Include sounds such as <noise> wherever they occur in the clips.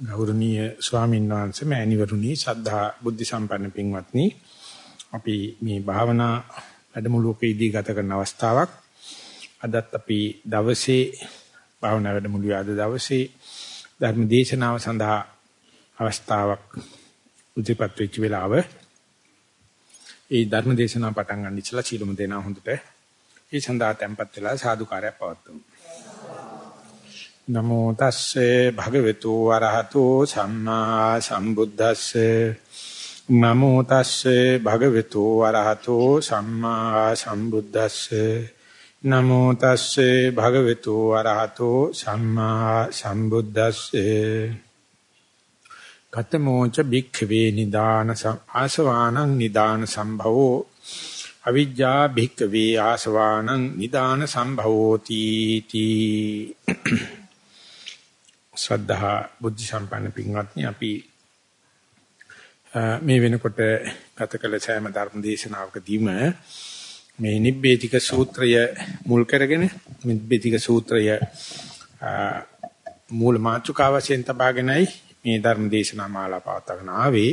ගෞරවනීය ස්වාමීන් වහන්සේ මෑණිවරුනි සද්ධා බුද්ධ සම්පන්න පින්වත්නි. අපි මේ භාවනා වැඩමුළුවකදී ගත කරන අවස්ථාවක්. අදත් අපි දවසේ භාවනා වැඩමුළුවේ අද දවසේ ධර්ම දේශනාව සඳහා අවස්ථාවක් උද්දීපත් වෙච්ච වෙලාව ඒ ධර්ම දේශනාව පටන් ගන්න ඉස්සලා සීලමු දෙනා හොඳට. ඒ සඳහා tempත් වෙලා සාදුකාරයක් පවත්වමු. නමෝ තස්සේ භගවතු වරහතෝ සම්මා සම්බුද්දස්සේ. නමෝ තස්සේ භගවතු වරහතෝ සම්මා සම්බුද්දස්සේ. නමෝ තස්සේ භගවතු වරහතෝ සම්මා සම්බුද්දස්සේ. කතමෝච භික්ඛවේ නිදාන ආසවානං නිදාන සම්භවෝ. අවිජ්ජා භික්ඛවේ ආසවානං නිදාන සම්භවෝති තී. ශ්‍රද්ධා බුද්ධ සම්පන්න පින්වත්නි අපි මේ වෙනකොට ගත කළ සෑම ධර්ම දේශනාවකදීම මේ නිබ්බේතික සූත්‍රය මුල් කරගෙන නිබ්බේතික සූත්‍රය මූල මාතෘකාව වශයෙන් තබාගෙනයි මේ ධර්ම දේශනා මාලා පවත්වාගෙන ආවේ.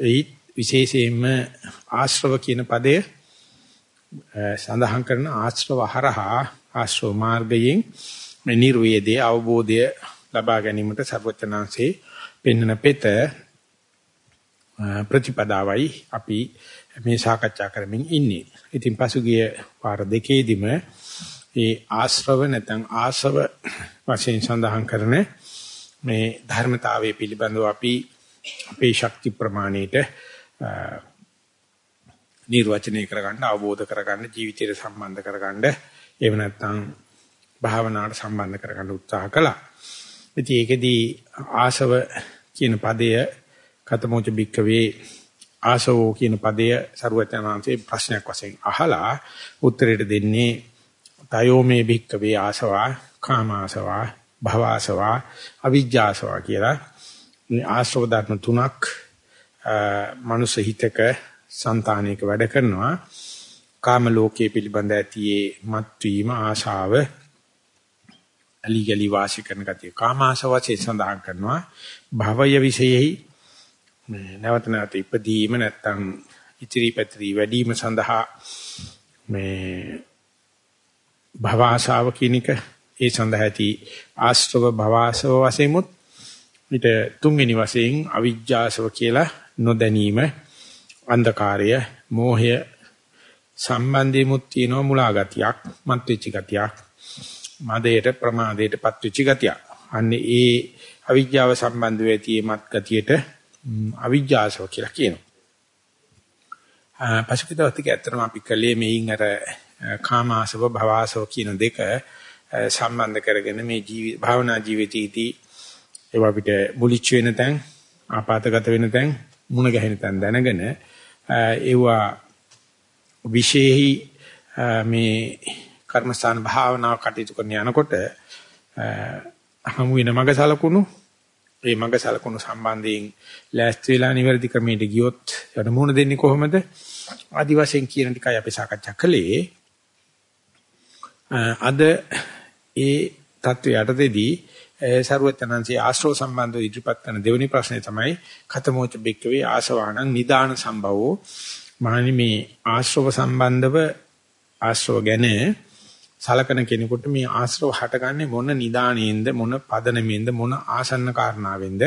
ඒ විශේෂයෙන්ම ආශ්‍රව කියන පදය සඳහන් කරන ආශ්‍රව හරහා ආශ්‍රව මාර්ගයෙන් මේ නිර්වේදයේ අවබෝධය ලබා ගැනීමට සර්වචනාංශේ පෙන්වන පෙත ප්‍රතිපදාවයි අපි මේ සාකච්ඡා කරමින් ඉන්නේ. ඉතින් පසුගිය පාර දෙකේදීම ඒ ආශ්‍රව නැත්නම් ආසව වශයෙන් සඳහන් කරන මේ ධර්මතාවයේ පිළිබඳව අපි අපේ ශක්ති ප්‍රමාණයට නිර්වචනය කරගන්න අවබෝධ කරගන්න ජීවිතයට සම්බන්ධ කරගන්න එහෙම නැත්නම් භාවනාවට සම්බන්ධ කරගන්න උත්සාහ කළා. ඉතින් ඒකෙදී ආසව කියන පදය කතමෝච බික්කවේ ආසවෝ කියන පදය සරුවචනාංශේ ප්‍රශ්නයක් වශයෙන් අහලා උත්තරයට දෙන්නේ තයෝ මේ බික්කවේ ආසවා කාමාසවා භවආසවා අවිජ්ජාසවා කියලා. මේ ආශ්‍රව ධර්ම තුනක් මනුස්ස හිතක సంతානයක වැඩ කරනවා. කාම ලෝකයේ පිළිබඳ ඇතියේ මත්වීම ආශාව අලි ගලි වාසි කරන ගතිය. කාමාශවසේ සඳහන් කරනවා. භවය විශේෂයි නැවත නැවත ඉපදීම නැත්තම් ඉතිරි පැතිරි වැඩිම සඳහා මේ භවආශාව කියන එක ඒ සඳහා ඇති ආශ්‍රව භවආශව වශයෙන්මුත් ඊට තුන්වෙනි වශයෙන් අවිජ්ජාසව කියලා නොදැනීම අන්ධකාරය මෝහය සම්බන්ධෙමුත් තියෙන මුලා ගතියක් මත් වෙච්ච ගතියක්. මදයට ප්‍රමාදයටපත් වෙච්ච ගතිය. අන්නේ ඒ අවිජ්ජාව සම්බන්ධ වෙති මත් ගතියට අවිජ්ජාසව කියලා කියනවා. පසුපිටවතික ඇත්තටම අපි කලේ මේයින් අර කාමාසව භවආසව කියන දෙක සම්බන්ධ කරගෙන මේ ජීවි භාවනා ජීවිතීදී ඒවා අපිට මුලිච්ච වෙන තැන් ආපాతගත වෙන තැන් මුණ ගැහෙන තැන් දැනගෙන ඒවා විශේෂයි මේ කර්මස්ථාන භාවනාව කටයුතු කරන යනකොට හමු වෙන මඟ සලකුණු ඒ මඟ සලකුණු සම්බන්ධයෙන් ලෑස්ති වෙලා නිවැරදි ක්‍රමයට ගියොත් ඒකට මුහුණ දෙන්නේ කොහොමද? ආදි වශයෙන් කියන ටිකයි අපි සාකච්ඡා කළේ. අද ඒ தত্ত্বය යටතේදී සරුවචනන්සේ ආශ්‍රව සම්බන්ධව ඉදිරිපත් කරන දෙවෙනි ප්‍රශ්නේ තමයි කතමෝච බික්කවේ ආශවාණං නිදාන සම්භවෝ මහනි මේ ආශ්‍රව සම්බන්ධව ආශ්‍රව ගැන සලකන කෙනෙකුට මේ ආශ්‍රව හටගන්නේ මොන නිදාණයෙන්ද මොන පදනමෙන්ද මොන ආසන්න කාරණාවෙන්ද?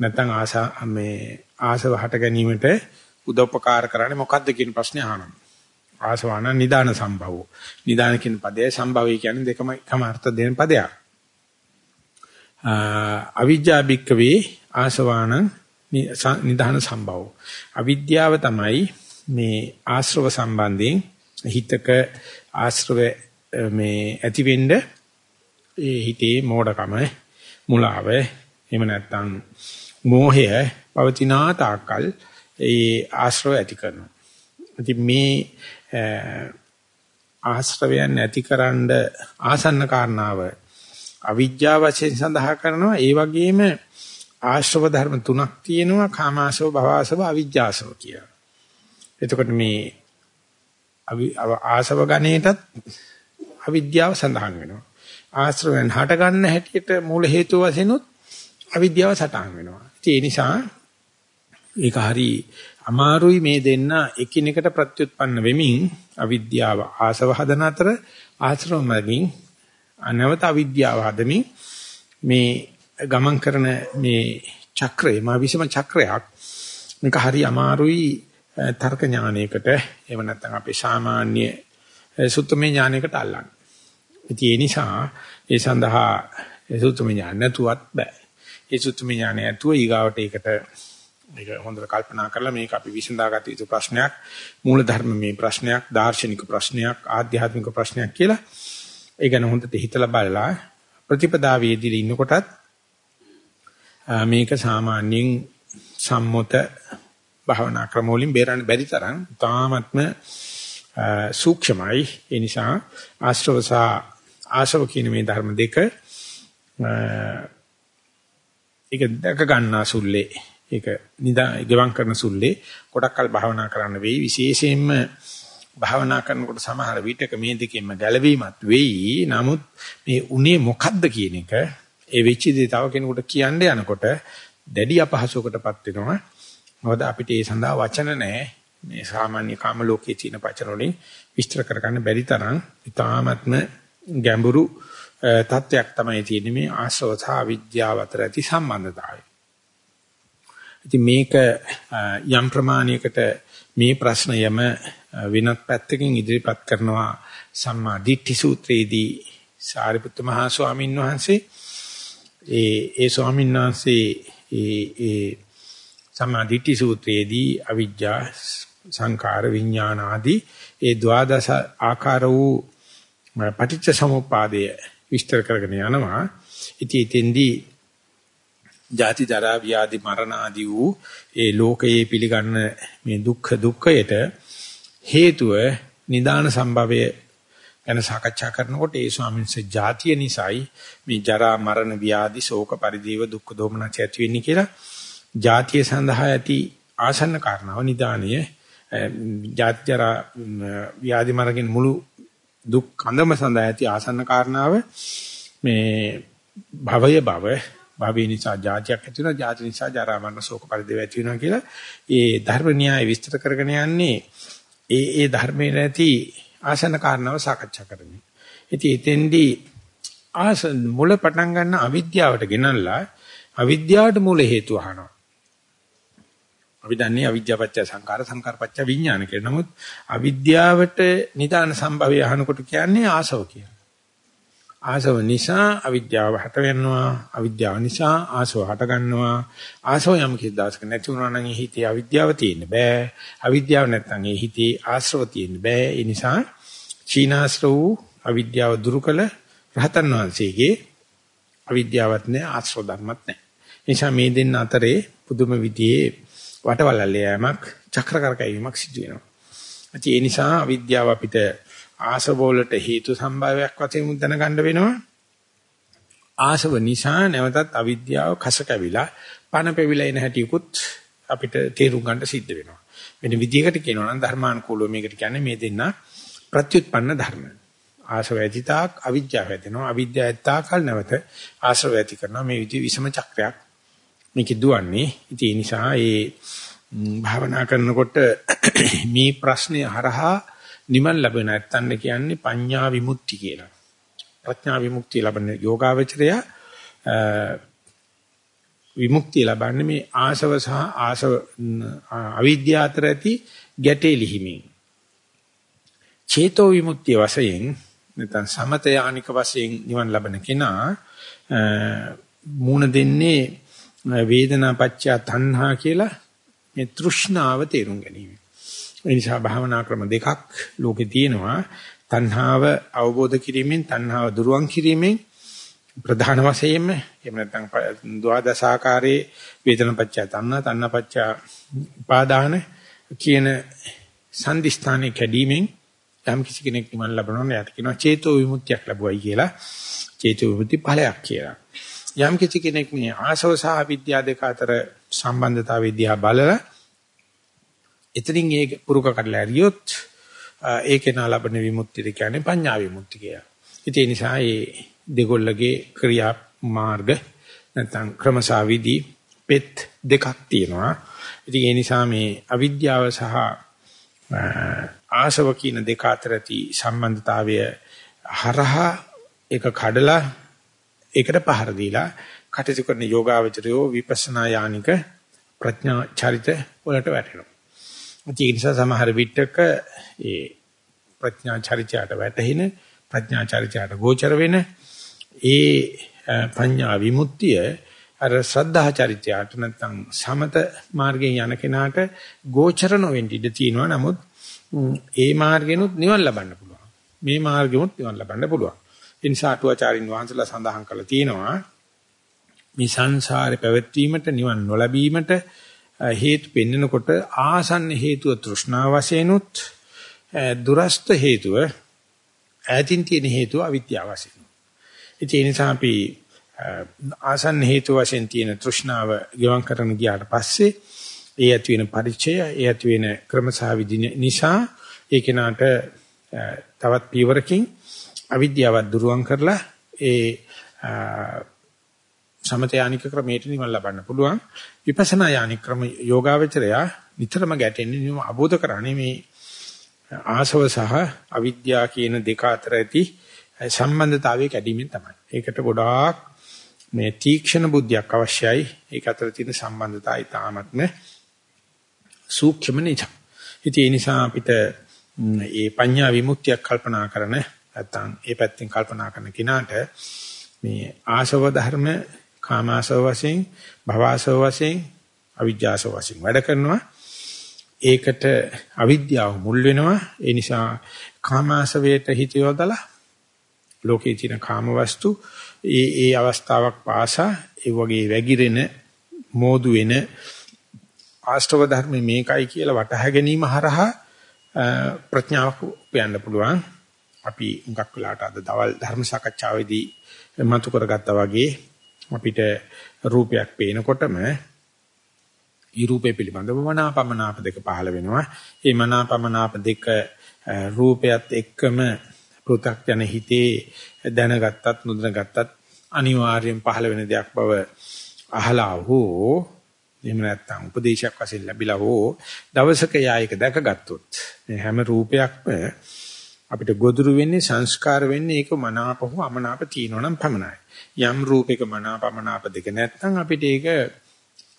නැත්නම් ආසා මේ ආශව හට ගැනීමට උදව්පකාර කරන්නේ මොකද්ද කියන ප්‍රශ්නේ අහනවා. ආසවන නිදාන සම්භවෝ. නිදාන කියන පදයේ සම්භවය කියන්නේ දෙකම එකම අර්ථ දෙන පදයක්. අවිජ්ජා බික්කවේ ආසවාන නිදාන සම්භවෝ. අවිද්‍යාව තමයි මේ ආශ්‍රව සම්බන්ධයෙන් හිතක ආශ්‍රව මේ ඇතිවෙන්න ඒ හිතේ මෝඩකම මුලාව එහෙම නැත්නම් මෝහය පවතිනා තාක්කල් ඒ ආශ්‍රව ඇති කරනවා. ඉතින් මේ ආශ්‍රවයන් නැතිකරන්න ආසන්න කාරණාව අවිජ්ජා වශයෙන් සඳහා කරනවා. ඒ වගේම ආශ්‍රව ධර්ම තුනක් තියෙනවා කාමාශව භවආශව අවිජ්ජාශව කියලා. එතකොට මේ ආශව ගණේටත් අවිද්‍යාව සඳහන් වෙනවා. ආශ්‍රවෙන් හට ගන්න හැටියට මූල හේතුව වශයෙන්ුත් අවිද්‍යාව සටහන් වෙනවා. ඒ නිසා ඒක හරි අමාරුයි මේ දෙන්න එකිනෙකට ප්‍රත්‍යুৎපන්න වෙමින් අවිද්‍යාව ආසව හදන අතර ආශ්‍රම මගින් අනවත අවිද්‍යාව හදමින් මේ ගමන් කරන මේ චක්‍රය මා විසම චක්‍රයක් මේක හරි අමාරුයි තර්ක ඥානයකට එහෙම නැත්නම් අපේ සාමාන්‍ය සුත්තමේ ඥානයකට අල්ලන්න. ඉතින් ඒ නිසා ඒ සඳහා සුත්තමේ ඥාන නැතුවත් බෑ. ඒ සුත්තමේ ඥානය ඇතුව ඊගාවට ඒකට මේක හොඳට කල්පනා කරලා මේක අපි විසඳාගත යුතු ප්‍රශ්නයක් මූල ධර්ම මේ ප්‍රශ්නයක් දාර්ශනික ප්‍රශ්නයක් ආධ්‍යාත්මික ප්‍රශ්නයක් කියලා ඒ ගැන හොඳට හිතලා බලලා ප්‍රතිපදාවේදී ඉන්නකොටත් මේක සාමාන්‍යයෙන් සම්මත භාවනා ක්‍රම වලින් බේරන්න බැරි තරම් තාමත්ම සූක්ෂමයි. ඒ නිසා ආශ්‍රව සහ ආශව කියන මේ ධර්ම දෙක ඒක දැක ගන්නා සුල්ලේ. ඒක නිදා ගෙවම් කරන සුල්ලේ ගොඩක් කල් භාවනා කරන්න වෙයි. විශේෂයෙන්ම භාවනා කරනකොට සමහර විටක මේ දෙකෙන්ම ගැලවීමත් වෙයි. නමුත් මේ උනේ මොකද්ද කියන එක ඒ වෙච්ච දේ තව කෙනෙකුට කියන්න යනකොට දැඩි අපහසුකටපත් වෙනවා. මොකද අපිට ඒ සඳහා වචන නැහැ. මේ සාමාන්‍ය කාම ලෝකයේ තියෙන වචන වලින් විස්තර කරගන්න බැරි තරම් ඊ타ත්ම ගැඹුරු තත්වයක් තමයි තියෙන්නේ මේ ආශ්‍රව සහ විද්‍යාව අතර ඇති සම්බන්ධතාවය. ඉතින් මේක යම් ප්‍රමාණයකට මේ ප්‍රශ්නයම වෙනත් පැත්තකින් ඉදිරිපත් කරනවා සම්මා දිට්ඨි සූත්‍රයේදී සාරිපුත්ත මහා ස්වාමීන් වහන්සේ ඒ ඒ ස්වාමීන් වහන්සේ ඒ ඒ සම්මා දිට්ඨි සූත්‍රයේදී අවිජ්ජා සංකාර විඥාන ආදී ඒ ද්වාදස ආකාර වූ පටිච්ච සමුප්පාදය විස්තර කරගෙන යනවා. ඉතින් එතෙන්දී ජාති ජරා ව්‍යාධි මරණ ආදී වූ ඒ ලෝකයේ පිළිගන්න මේ දුක්ඛ දුක්ඛයට හේතුව නිදාන සම්භවය ගැන සාකච්ඡා කරනකොට ඒ ස්වාමීන් වහන්සේ ජාතිය නිසායි මේ ජරා මරණ ව්‍යාධි ශෝක පරිදේව දුක්ඛ දෝමනස ඇති වෙන්නේ කියලා ජාතිය සඳහා ඇති ආසන්න කාරණාව නිදානීය ජාති ජරා ව්‍යාධි මරණකින් මුළු දුක් කඳම සඳහා ඇති ආසන්න කාරණාව මේ භවය භව භවය නිසා ජාතියක් ඇති වෙනවා ජාති නිසා ජරා මරණ ශෝක පරිදේව ඇති වෙනවා කියලා ඒ ධර්ම න්‍යාය විස්තර කරගෙන යන්නේ ඒ ඒ ධර්මයේ නැති ආසන කාරණාව සාකච්ඡා කරමින්. ඉතින් එතෙන්දී ආස මුල පටන් ගන්න අවිද්‍යාවට ගෙනල්ලා අවිද්‍යාවට මූල හේතු අහනවා. අපි දන්නේ අවිද්‍යාවපච්ච සංකාර සංකාරපච්ච විඥාන කියලා. නමුත් අවිද්‍යාවට නිදාන සම්භවය අහනකොට කියන්නේ ආසව කියලා. ආසව නිසා අවිද්‍යාව හට වෙනවා. අවිද්‍යාව නිසා ආසව හට ගන්නවා. ආසව යම් කිසි දවසක නැති වුණා නම් ඒ හිතේ අවිද්‍යාව තියෙන්න බෑ. අවිද්‍යාව නැත්නම් ඒ හිතේ ආශ්‍රව තියෙන්න බෑ. ඒ නිසා චීනාශ්‍රව අවිද්‍යාව දුරු කළ රහතන් වහන්සේගේ අවිද්‍යාවත් නැහැ ආශ්‍රව ධර්මත් නැහැ. නිසා මේ දෙන්න අතරේ පුදුම විදිහේ වටවලල්ල යෑමක් චක්‍ර කරකැවීමක් සිදු වෙනවා ඒ නිසා අවිද්‍යාව අපිට ආසව වලට හේතු සම්භාවයක් වශයෙන් දැනගන්න වෙනවා. ආසව නිසා නැවතත් අවිද්‍යාව කස කැවිලා පණ පෙවිලා එන හැටියකුත් අපිට තේරුම් ගන්න සිද්ධ වෙනවා. වෙන විදිහකට කියනවා නම් ධර්මානුකූලව මේකට කියන්නේ මේ දෙන්න ප්‍රත්‍යুৎපන්න ධර්ම. ආසව ඇතිතාක් අවිද්‍යාව ඇතිනවා. අවිද්‍යාව ඇත්තාකල් නැවත ආසව ඇති කරනවා. මේ විදිහ විසම චක්‍රයක් මේක දුවන්නේ. ඉතින් ඒ නිසා ඒ භාවනා කරනකොට <clears throat> මේ ප්‍රශ්නය හරහා නිමන් ලැබෙන නැත්තන් කියන්නේ පඤ්ඤා විමුක්ති කියලා. ප්‍රඥා විමුක්තිය ලබන යෝගාවචරය විමුක්තිය ලබන්නේ මේ ආශව සහ ආශව අවිද්‍යාව අතර ඇති ගැටේ ලිහිමින්. චේතෝ විමුක්තිය වශයෙන් නැත්නම් සමත යානික වශයෙන් නිවන් ලබන කෙනා මූණ දෙන්නේ වේදනා පච්චය තණ්හා කියලා මේ තෘෂ්ණාව තේරුම් ගැනීම. ඒ නිසා භාවනා ක්‍රම දෙකක් ලෝකේ තියෙනවා. තණ්හාව අවබෝධ කිරීමෙන් තණ්හාව දුරුවන් කිරීමෙන් ප්‍රධාන වශයෙන්ම එහෙම නැත්නම් ද්වාදසාකාරයේ වේදනපච්චය තණ්හා තණ්හපච්චය උපාදාන කියන සංදිස්ථානයේ කැඩීමෙන් යම් කිසි කෙනෙක් නිවන් ලබනවා නම් එයාට කියනවා චේතෝ විමුක්තියක් ලැබුවයි කියලා. චේතෝ විමුක්ති ඵලයක් කියලා. යම් කිසි කෙනෙක් මේ ආසව සහ විද්‍යා දෙක අතර සම්බන්ධතාවය දිහා බලලා එතනින් ඒ පුරුක කඩලා ඇරියොත් ඒකේ නා ලබන විමුක්තිය කියන්නේ පඤ්ඤා විමුක්තිය කියලා. ඉතින් ඒ නිසා මේ දෙගොල්ලගේ ක්‍රියා මාර්ග නැත්නම් ක්‍රමසාවිදි පෙත් දෙකක් තියෙනවා. ඉතින් ඒ නිසා මේ අවිද්‍යාව සහ ආශව කියන දෙක අතර ඇති සම්බන්ධතාවය හරහා ඒක කඩලා ඒකට පහර දීලා කටයුතු කරන යෝගාවචරයෝ විපස්සනා යානික ප්‍රඥා චරිත වලට වැටෙනවා. ඒ නිසා සමහර විටක ඒ ප්‍රඥා චරිතයට වැටෙන ප්‍රඥා චරිතයට ගෝචර වෙන ඒ පඤ්ඤා විමුක්තිය අර ශ්‍රද්ධා චරිතයට නැත්නම් සමත මාර්ගයෙන් යන කෙනාට ගෝචර නොවෙන්න ඉඩ තියෙනවා. නමුත් ඒ මාර්ගෙනුත් නිවන් ලබන්න පුළුවන්. මේ මාර්ගෙමුත් නිවන් ලබන්න පුළුවන්. ඒ නිසා අටුවාචාරින් වහන්සේලා සඳහන් කළා තියෙනවා මේ සංසාරේ පැවැත්වීමට නිවන් නොලැබීමට හේතු පෙන්නකොට ආසන්න හේතුව තෘෂ්ණා වශයෙන්ුත් දුරස්ත හේතුව ඈතින් තියෙන හේතුව අවිද්‍යාව වශයෙන්. ඒ නිසා අපි ආසන්න හේතු වශයෙන් තියෙන තෘෂ්ණාව ගෙවම් කරන ගියාට පස්සේ ඒ ඇති වෙන පරිචය ඒ ඇති වෙන ක්‍රමසහ විදි නිසා ඒ කෙනාට තවත් පීවරකින් අවිද්‍යාවත් දුරුවන් කරලා ඒ සමත යානික ක්‍රමයට නිවන් ලබන්න පුළුවන් විපස්සනා යානික ක්‍රම යෝගාවචරය නිතරම ගැටෙන්නේ නියම අබෝධ කරන්නේ මේ ආසව සහ අවිද්‍යාව කියන දෙක අතර ඇති සම්බන්ධතාවයේ කැඩීමෙන් තමයි. ඒකට ගොඩාක් මේ තීක්ෂණ බුද්ධියක් අවශ්‍යයි. ඒක අතර තියෙන සම්බන්ධතාවය තාමත්ම සූක්ෂම නිසා. ඉතින් ඒ නිසා අපිට මේ පඤ්ඤා විමුක්තියක් කල්පනා කරන නැත්නම් ඒ පැත්තෙන් කල්පනා කරන කිනාට මේ ආශව ධර්ම කාමාශව වශයෙන් භවආශව වශයෙන් අවිජ්ජාශව වශයෙන් වැඩ කරනවා. ඒකට අවිද්‍යාව මුල් වෙනවා. ඒ නිසා කාමාශවයට හිත යොදලා ලෝකයේ තියෙන කාම වස්තු ඒ ඒ අවස්ථාවක් පාසා ඒ වගේ වැగిරෙන මෝදු වෙන ආස්තව ධර්ම මේකයි කියලා වටහා ගැනීම හරහා ප්‍රඥාවක් උපයන්න පුළුවන්. අපි මුගක් වෙලාට අද දවල් ධර්ම සාකච්ඡාවේදී මතු කරගත්තා වගේ අපිට රූපයක් පේනකොටම ඊ රූපේ පිළිබඳව මනාපමනාප දෙක පහළ වෙනවා. මේ මනාපමනාප දෙක රූපයත් එක්කම පෘථග්ජන හිතේ දැනගත්තත් නොදැනගත්තත් අනිවාර්යෙන් පහළ වෙන දෙයක් බව අහලා හෝ එහෙම නැත්නම් උපදේශයක් වශයෙන් ලැබිලා හෝ දවසක යායක දැකගත්තොත් මේ හැම රූපයක්ම අපිට ගොදුරු වෙන්නේ සංස්කාර වෙන්නේ ඒක මනාප හෝ අමනාප තියෙනවනම් පමණයි. යම් රූපයක මනාපමනාප දෙක නැත්නම් අපිට ඒක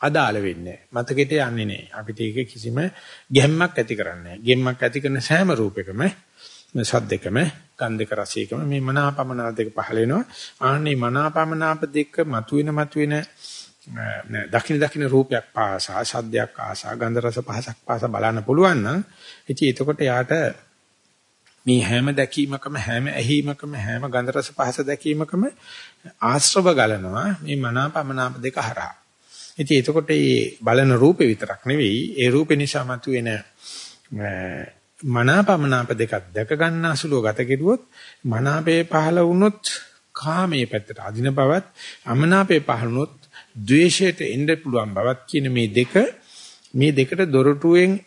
අදාළ වෙන්නේ මතකෙට යන්නේ නැහැ. අපිට ඒක කිසිම ගැම්මක් ඇති කරන්නේ නැහැ. ගැම්මක් ඇති කරන සෑම රූපයකම සද්දකම ගන්ධක රසයකම මේ මනාපමනාප දෙක පහල වෙනවා. ආන්නේ මනාපමනාප දෙක මතුවෙන මතුවෙන දකින දකින රූපයක් පාසා සද්දයක් ආසා ගන්ධ රස පහසක් පාසා බලන්න පුළුවන් නම් ඉතින් එතකොට යාට මේ හැම දැකීමකම හැම ඇහිීමකම හැම ගන්ධ රස පහස දැකීමකම ආශ්‍රව ගලනවා මේ මනාපමනාප දෙක හරහා. ඉතින් එතකොට මේ බලන රූපේ විතරක් නෙවෙයි ඒ රූපේ නිසා මතුවෙන මනාපමනාප දෙකක් දැක ගන්න අසුලව ගත කෙරුවොත් මනාපේ පහළ වුණොත් කාමයේ පැත්තට අදින බවත් අමනාපේ පහළ වුණොත් ද්වේෂයට එන්න පුළුවන් බවත් කියන මේ දෙක මේ දෙකට දොරටුවෙන්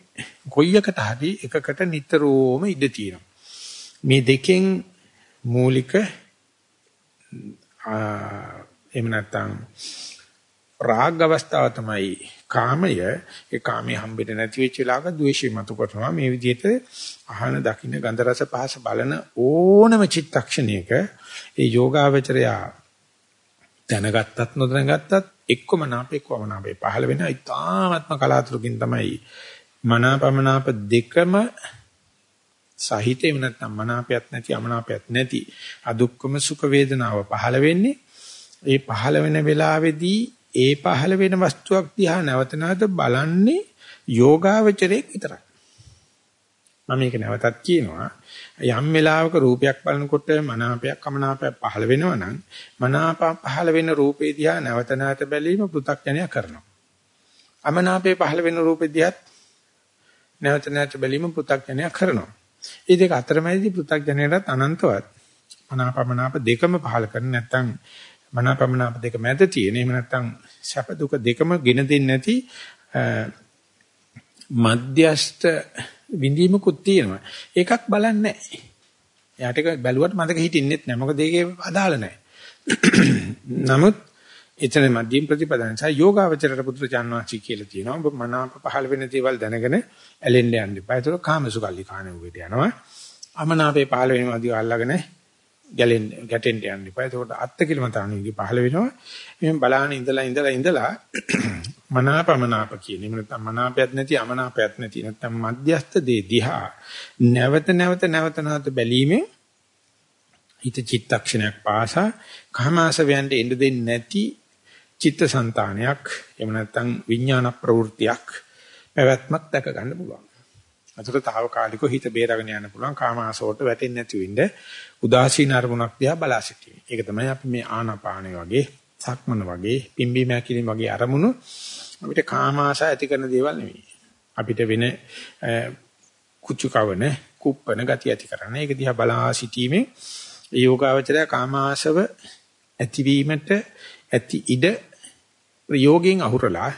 කොයි එකට හරි එකකට නිතරම ඉඩ තියෙනවා මේ දෙකෙන් මූලික එහෙම නැත්නම් රාග අවස්ථාව තමයි කාමය. ඒ කාමයේ හම්බෙන්න නැති වෙච්ච වෙලාවක ද්වේෂය මතු කරනවා. මේ විදිහට අහන දකින්න ගන්ධ රස පහස බලන ඕනම චිත්තක්ෂණයක ඒ යෝගාවචරය දැනගත්තත් නොදැනගත්තත් එක්කම නාපේ එක්කම නාපේ. පහළ වෙන ඉතාමත්ම කලාතුරකින් තමයි මනාපමනාප දෙකම සහිතේම නැත්නම් මනාපයක් නැති අමනාපයක් නැති අදුක්කම සුඛ වේදනාව පහළ වෙන්නේ ඒ පහළ වෙන වෙලාවේදී ඒ පහළ වෙන වස්තුවක් දිහා නැවත නැවත බලන්නේ යෝගාවචරයක් විතරයි. මම මේක නැවතත් කියනවා යම් වෙලාවක රූපයක් බලනකොට මනාපයක් අමනාපයක් පහළ වෙනවා නම් මනාප පහළ වෙන රූපේ දිහා නැවත නැවත බැලීම පෘථග්ජනය කරනවා. අමනාපේ පහළ වෙන රූපේ දිහාත් නැවත නැවත බැලීම පෘථග්ජනය කරනවා. මේ දෙක අතරමැදි පෘථග්ජනයටත් අනන්තවත් මනාපමනාප දෙකම පහළ කරන්නේ නැත්නම් මනාපමනාප දෙක මැද තියෙන. එහෙම නැත්නම් සැප දුක දෙකම ගෙන දෙන්නේ නැති මධ්‍යස්ත විඳීමකුත් තියෙනවා. ඒකක් බලන්නේ නැහැ. එයාට ඒක බැලුවට මතක හිටින්නෙත් නැහැ. මොකද ඒකේ අදාළ නැහැ. <clears throat> නමුත් එතන මධ්‍යම ප්‍රතිපදා නිසා යෝගාවචරයට පුත්‍රචාන් වහන්සේ කියලා තියෙනවා. ඔබ මනාප පහළ වෙන දේවල් දැනගෙන ඇලෙන්න යන්න එපා. ඒක කාමසුකල්ලි කාණුවෙට යනවා. අමනාපේ පහළ වෙනවා දිව අල්ලගෙන ගැලෙන්න ගැටෙන්න යන්න එපා. එතකොට අත්ති කිලමතාණුගේ පහළ වෙනවා. එහෙනම් බලාන ඉඳලා ඉඳලා ඉඳලා <clears throat> මනාපමනාප කියන. එහෙම නැත්නම් මනාපයක් නැති අමනාපයක් නැති නැත්නම් මධ්‍යස්ත දේ දිහා නැවත නැවත නැවත නැවත බැලීමෙන් හිත චිත්තක්ෂණයක් පාසා කාමාසවයන්ට එන්න දෙන්නේ නැති චිත්තසංතානයක් එහෙම නැත්නම් විඥාන ප්‍රවෘත්තියක් පැවැත්මක් දැක ගන්න පුළුවන්. අතට తాවකාලිකව හිත බේරගෙන යන්න පුළුවන් කාමාසෝට වැටෙන්නේ නැති වෙන්න උදාසීන අරමුණක් දිහා බලා සිටීම. ඒක තමයි අපි මේ ආනාපානය වගේ, සක්මන වගේ, පිම්බීම හැකිලිම වගේ අරමුණු අපිට කාමාශ ඇති කරන දේවල් නෙවෙයි. අපිට වෙන කුචු කවන, කුප්පන ගති ඇති කරන. ඒක දිහා බලා සිටීමේ යෝගාවචරය කාමාශව ඇතිවීමට ඇති ඉඩ ප්‍රයෝගයෙන් අහුරලා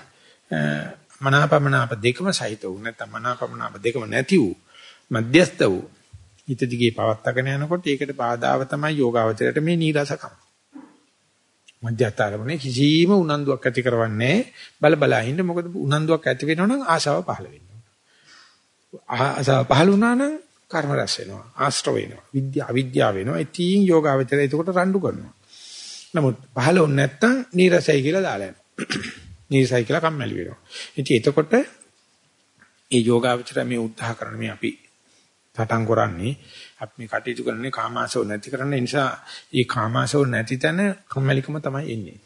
මනාපමනාප දෙකම සහිත වූ නැත්නම් මනාපමනාප දෙකම නැති වූ මධ්‍යස්ත වූ හිත දිගේ පවත්තගෙන යනකොට ඒකට බාධාව තමයි යෝගාවචරයට මේ නීරසකම. මධ්‍යස්තරමනේ කිසිම උනන්දුවක් ඇති කරවන්නේ බල බලා ඉන්න මොකද උනන්දුවක් ඇති වෙනවනම් ආශාව පහළ වෙනවා. ආශාව පහළ වුණා නම් කර්ම රැස් වෙනවා ආශ්‍රව වෙනවා විද්‍යා අවිද්‍යාව වෙනවා ඉතින් යෝගාවචරය එතකොට රණ්ඩු කරනවා. නමුත් පහළ වුණ නැත්තම් නීරසයි කියලා දාලා යනවා. <coughs> නීරසයි කියලා කම්මැලි වෙනවා. ඉතින් එතකොට ඒ යෝගාවචරය මේ උත්සාහ කරන මේ අපි සටන් කරන්නේ අපි මේ කටයුතු කරන්නේ කාමාශව නැති කරන්න නිසා මේ කාමාශව නැති තැන කම්මැලිකම තමයි එන්නේ.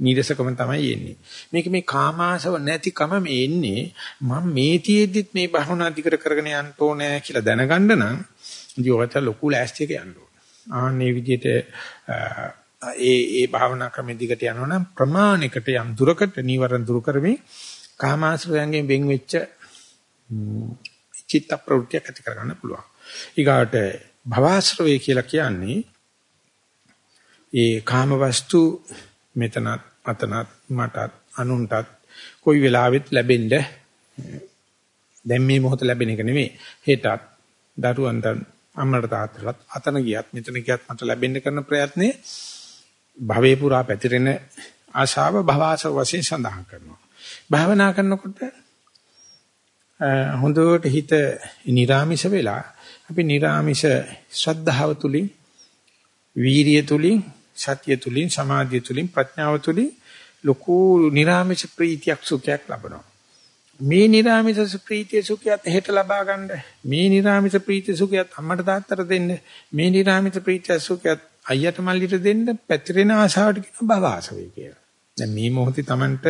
නීරසකම තමයි එන්නේ. මේක මේ කාමාශව නැතිකම මේ එන්නේ මම මේ තියේද්දිත් මේ භවනා දිගට කරගෙන යන්න ඕනේ කියලා දැනගන්න නම් ජීවිත ලොකු ලෑස්තියක යන්න ඕනේ. ආන්නේ විදිහට ඒ ඒ භාවනා ක්‍රමෙ දිගට යනවනම් ප්‍රමාණයකට යම් දුරකට නීවරණ දුරු කරමින් කාමාශ්‍රයන්ගෙන් වෙන් වෙච්ච චිත්ත ප්‍රවෘත්තියක් ඇති කරගන්න පුළුවන්. ඊගාට භවආශ්‍රවය කියලා කියන්නේ ඒ කාම වස්තු මෙතනත් අතනත් මටත් අනුන්ටත් කොයි වෙලාවෙත් ලැබෙන්න දැන් මේ මොහොත ලැබෙන එක නෙමෙයි හෙටත් දරුවන්ට අම්මට තාත්තටත් අතන ගියත් මෙතන ගියත් මට ලැබෙන්න කරන ප්‍රයත්නේ භවයේ පුරා පැතිරෙන ආශාව භවආශව වශයෙන් සඳහන් කරනවා. භාවනා කරනකොට හොඳට හිත නිරාමිෂ වෙලා අපි නිරාමිෂ ශ්‍රද්ධාව තුලින් වීරිය තුලින් සතිය තුලින් සමාධිය තුලින් ප්‍රඥාව තුලින් ලොකු නිරාමිෂ ප්‍රීතියක් සුඛයක් ලබනවා. මේ නිරාමිෂ ප්‍රීතිය සුඛයත් හෙට ලබා ගන්න මේ නිරාමිෂ ප්‍රීතිය සුඛයත් අම්මට තාත්තට දෙන්න මේ නිරාමිෂ ප්‍රීතිය සුඛයත් අයියට මල්ලිට දෙන්න පැතිරෙන ආශාවට කියන භව ආශාවයි කියලා. දැන් මේ මොහොතේ Tamanට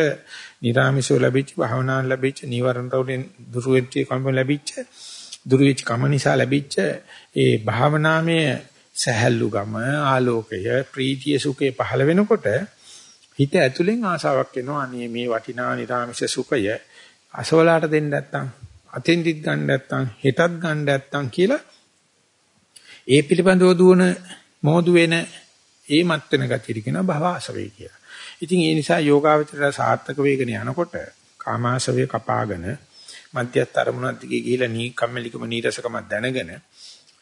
නිරාමිෂව ලැබිච්ච භවනා ලැබිච්ච නීවරණ වලින් දුරු වෙච්ච කම ලැබිච්ච දුරු වෙච්ච කම නිසා ලැබිච්ච ඒ භාවනාමය සහැල්ලු ගම ආලෝකය ප්‍රීතිය සුඛය පහළ වෙනකොට හිත ඇතුලෙන් ආශාවක් එනවා අනේ මේ වටිනා නිරාමිෂ සුඛය අසවලාට දෙන්න නැත්තම් අතෙන්දිත් ගන්න නැත්තම් හෙටත් ගන්න නැත්තම් කියලා ඒ පිළිබඳව දුවන මෝදු වෙන ඒ මත් වෙන ගතිය කියන භවආශවේ කියලා. ඉතින් ඒ නිසා යෝගාවචරය සාර්ථක වේගන යනකොට කාමාශවේ කපාගෙන මධ්‍යස්ථ අරමුණක් දිගේ ගිහිලා නී කම්මැලිකම නීරසකම දැනගෙන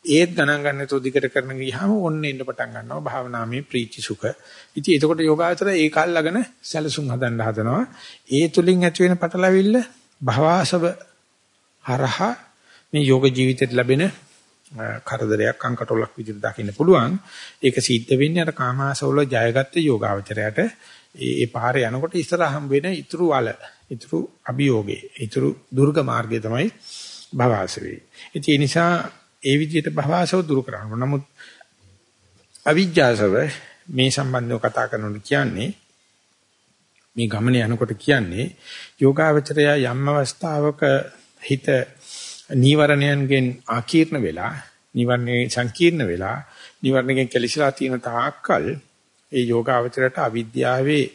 ඒත් ගණන් ගන්න තෝ දිගට කරන ගියාම ඔන්න එන්න පටන් ගන්නවා භාවනාමේ ප්‍රීති සුඛ. ඉතින් එතකොට යෝගාචරය ඒක අල්ලගෙන සැලසුම් හදන්න හදනවා. ඒ තුලින් ඇති වෙන පටලවිල්ල භවආශව හරහා මේ යෝග ජීවිතයට ලැබෙන කරදරයක් අංකටොලක් විදිහට දකින්න පුළුවන්. ඒක සිද්ධ වෙන්නේ අර කාමාසවල ජයගත්ත යෝගාවචරයට ඒ පාරේ යනකොට ඉස්සරහ හම් වෙන ඊතුරු වල, ඊතුරු අභියෝගේ, ඊතුරු දුර්ග මාර්ගය තමයි භවආසවේ. ඒ නිසා ඒ විදිහට භවආසව දුරු කරනවා. නමුත් අවිජ්ජාසව මේ සම්බන්ධව කතා කරනකොට කියන්නේ මේ ගමන යනකොට කියන්නේ යෝගාවචරය යම් අවස්ථාවක හිත නීවරණයන්ගෙන් ආකීර්ණ වෙලා නිවර්ණේ සංකීර්ණ වෙලා නිවර්ණයෙන් කෙලිසලා තියෙන තාක්කල් ඒ යෝගාවචරයට අවිද්‍යාවේ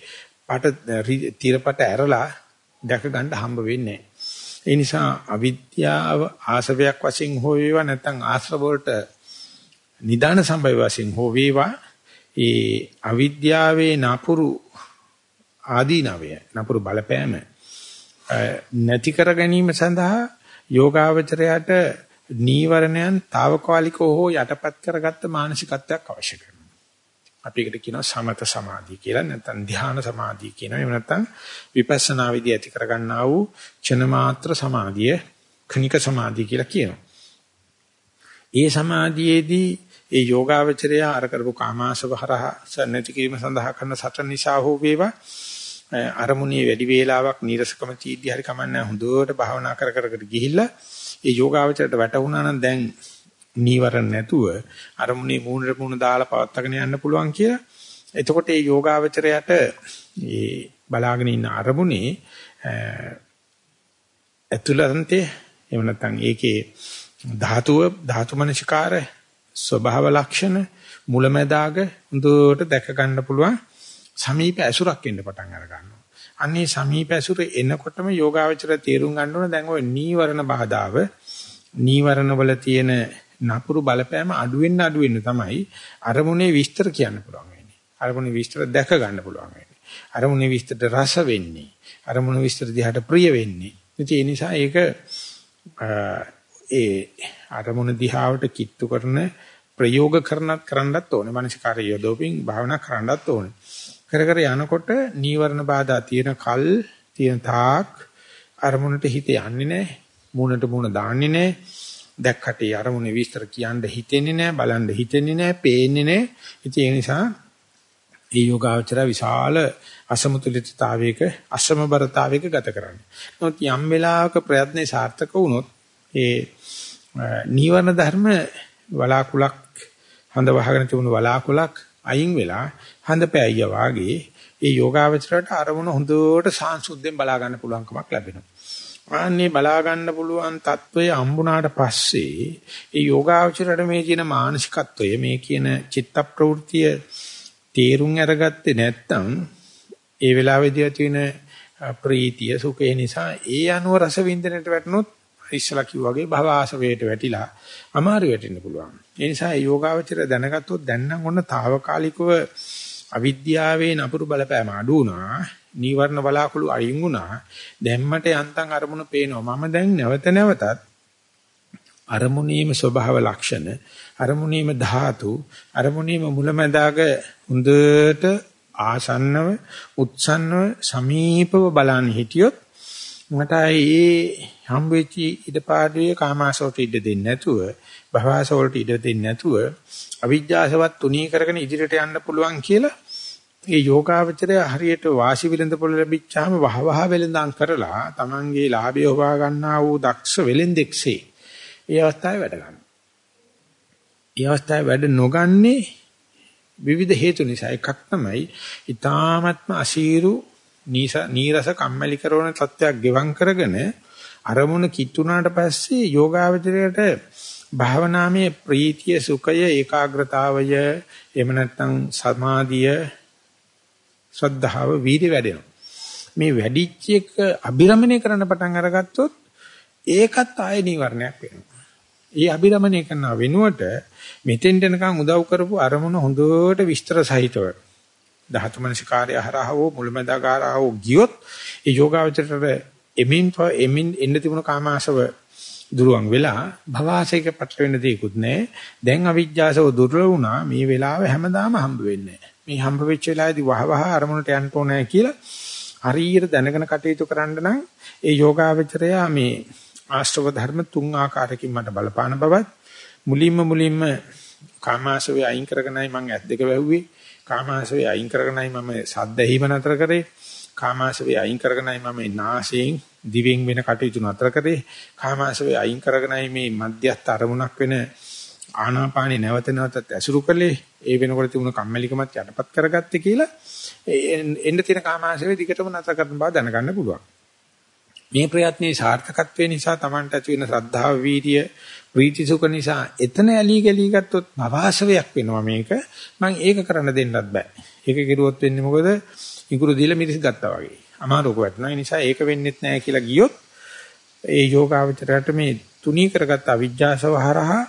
පට තිරපට ඇරලා දැක ගන්න හම්බ වෙන්නේ ඒ නිසා අවිද්‍යාව ආසවයක් වශයෙන් හෝ වේවා නැත්නම් ආශ්‍රව වලට නිදාන සම්භව වශයෙන් හෝ වේවා ඒ අවිද්‍යාවේ නපුරු ආදීනවය නපුරු බලපෑම නැති කර ගැනීම සඳහා යෝගාවචරයට නීවරණයන් తాවකාලිකව හෝ යටපත් කරගත්ත මානසිකත්වයක් අවශ්‍ය කරනවා. අපි ඒකට කියනවා සමත සමාධිය කියලා නැත්නම් ධ්‍යාන සමාධිය කියනවා. එහෙම නැත්නම් විපස්සනා විදිය ඇති කරගන්නා වූ චන මාත්‍ර සමාධිය, ක්ෂණික සමාධිය කියලා කියනවා. ඒ සමාධියේදී ඒ යෝගාවචරය අර කරපු කාමාශව හරහා නැති කිරීම සඳහා කරන සතර නිසා හෝ වේවා අරමුණේ වැඩි වේලාවක් නීරසකම තීද්දි හරි කමන්නේ හොඳට භාවනා කර කර ගිහිල්ලා ඒ යෝගාවචරයට වැටුණා නම් දැන් නීවරණ නැතුව අරමුණේ මූණට මූණ දාලා පවත්වාගෙන යන්න පුළුවන් කියලා. එතකොට මේ යෝගාවචරයට මේ බලාගෙන ඉන්න අරමුණේ ඇතුළතේ එහෙම නැත්නම් ඒකේ ධාතුව ධාතු මනසිකාර ස්වභාව ලක්ෂණ මුලැමැදාග හොඳට දැක ගන්න පුළුවන් සමීප ඇසුරක් එන්න පටන් අර ගන්නවා. අන්නේ සමීප ඇසුර එනකොටම යෝගාවචර තේරුම් ගන්න ඕන දැන් ওই නීවරණ බාධාව නීවරණ වල තියෙන නපුරු බලපෑම අඩු වෙන්න අඩු වෙන්න තමයි අරමුණේ විස්තර කියන්න පුළුවන් වෙන්නේ. අරමුණේ විස්තර දැක ගන්න පුළුවන් වෙන්නේ. අරමුණේ විස්තර රස වෙන්නේ. අරමුණේ විස්තර දිහාට ප්‍රිය වෙන්නේ. ඉතින් ඒ නිසා ඒක ඒ අරමුණ දිහාවට කිට්ටු කරන ප්‍රයෝග කරනත් කරන්නත් ඕනේ. මානසිකාරය යොදවමින් භාවනා කරන්නත් ඕනේ. කර කර යනකොට නීවරණ බාධා තියෙන කල් තියෙන තාක් අරමුණට හිත යන්නේ නැහැ. මූණට මූණ දාන්නේ නැහැ. දැක්කට ඒ අරමුණේ විස්තර කියන්න හිතෙන්නේ නැහැ, බලන්න හිතෙන්නේ නැහැ, පේන්නේ නැහැ. ඉතින් ඒ නිසා ඒ යෝගාචර විශාල අසමතුලිතතාවයක අසමබරතාවයක ගත කරන්නේ. නමුත් යම් වෙලාවක ප්‍රයත්නේ සාර්ථක වුණොත් ඒ නීවරණ ධර්ම වලාකුලක් හඳ වහගෙන තිබුණු වලාකුලක් අයින් වෙලා හඳපෑය වාගේ ඒ යෝගාවචරයට අරමුණ හොඳට සාංශුද්ධෙන් බලා ගන්න පුළුවන්කමක් ලැබෙනවා. ආන්නේ බලා ගන්න පුළුවන් తত্ত্বය හම්බුණාට පස්සේ ඒ යෝගාවචරයට මේ කියන මානසිකත්වය මේ කියන චිත්ත ප්‍රවෘතිය තේරුම් අරගත්තේ නැත්නම් ඒ වෙලාවේදී ඇති වෙන ප්‍රීතිය සුඛය නිසා ඒ අනුව රස වින්දනයට වැටුනොත් ඉස්සලා කිව්වා වගේ භවආසවයට වැටිලා අමාරු වෙටින්න පුළුවන්. ඒ නිසා යෝගාවචර දැනගත්තොත් දැන් නම් ඔන්න తాවකාලිකව අවිද්‍යාවේ නපුරු බලපෑම අඩු වුණා. නීවරණ බලාකුළු අයින් වුණා. දැම්මට යන්තම් අරමුණ පේනවා. මම දැන් නැවත නැවතත් අරමුණීම ස්වභාව ලක්ෂණ අරමුණීම ධාතු අරමුණීම මුලැමැදාග හොඳට ආසන්නව උත්සන්නව සමීපව බලන්න හිටියොත් මට ඒ හම්බෙච්ච ඉඩපාඩුවේ කාමාසෝට ඉඩ දෙන්නේ නැතුව භවසෝල්ට ඉඩ දෙන්නේ නැතුව අවිජ්ජාසවත් තුනී කරගෙන ඉදිරියට යන්න පුළුවන් කියලා ඒ යෝගාවචරය හරියට වාසි විලඳ පොළ ලැබිච්චාම වහවහ වෙලඳන් කරලා Tamange ලාභය හොවා ගන්නා වූ දක්ෂ වෙලෙන්දෙක්සේ ඒ අවස්ථාවේ වැඩ ගන්නවා. ඒ අවස්ථාවේ වැඩ නොගන්නේ විවිධ හේතු නිසා එකක් තමයි ඊ타ත්ම අශීරු නීරස කම්මැලි කරන තත්ත්වයක් ගෙවම් කරගෙන අරමුණ කිතුනාට පස්සේ යෝගාවචරයට භාවනාමය ප්‍රීතිය සුඛය ඒකාග්‍රතාවය එහෙම නැත්නම් සමාධිය ශ්‍රද්ධාව වීර්ය වැඩෙනවා. මේ වැඩිච්ච එක අභිරමණය කරන්න පටන් අරගත්තොත් ඒකත් ආය නිවර්ණයක් වෙනවා. ඒ අභිරමණය කරන වෙනුවට මෙතෙන්ට එනකන් උදව් කරපු අරමුණ හොඳට විස්තර සහිතව ධාතු මනසිකාරය හරහා වූ මුලමදාකාරා වූ ගියොත් ඒ යෝගාවචරයට එමින් එමින් එන්න තිබුණු කාමාශව දුරවන් වෙලා භවආශයක පටල වෙන්න දෙයක්වත් නැහැ. දැන් අවිජ්ජාසව දුර්වල වුණා. මේ වෙලාව හැමදාම හම්බ වෙන්නේ මේ හම්බ වෙච්ච වෙලාවේදී වහවහ අරමුණට යන්න ඕනේ කියලා හරියට දැනගෙන කටයුතු කරන්න නම් ඒ යෝගාවචරය මේ ආශ්‍රව ධර්ම තුන් ආකාරයකින් මට බලපාන බවත් මුලින්ම මුලින්ම කාමාශවේ අයින් කරගෙනයි මම ඇස් දෙක වැහුවේ කාමාශවේ අයින් කරගෙනයි මම සද්ද ඇහිම නතර කරේ. කාමාශවේ අයින් කරගෙනයි මම නාසයෙන් දිවෙන් වෙන කටයුතු නතර කරේ. කාමාශවේ අයින් කරගෙනයි මේ මධ්‍යස්ථ අරමුණක් වෙන ආනාපානෙ නැවත නැවතත් ඇසුරු කළේ. ඒ වෙනකොට තිබුණු කම්මැලිකමත් යටපත් කරගත්තේ කියලා එන්න තියෙන කාමාශවේ දිගටම නතර කරන බව දැනගන්න පුළුවන්. මේ ප්‍රයත්නයේ සාර්ථකත්වය නිසා Tamanට ඇති වෙන ශ්‍රද්ධාව වීර්ය ප්‍රීති සුඛ නිසා එතන ඇලී ගලී ගත්තොත් නවාසවයක් වෙනවා මේක මම ඒක කරන්න දෙන්නත් බෑ ඒක කිරුවොත් වෙන්නේ මොකද ඉඟුරු දීලා මිරිස් ගත්තා වගේ අමාරුක වටනවා ඒ නිසා ඒක වෙන්නෙත් නෑ කියලා ගියොත් ඒ යෝගාවචරයට මේ තුනී කරගත්ත අවිජ්ජාසව හරහා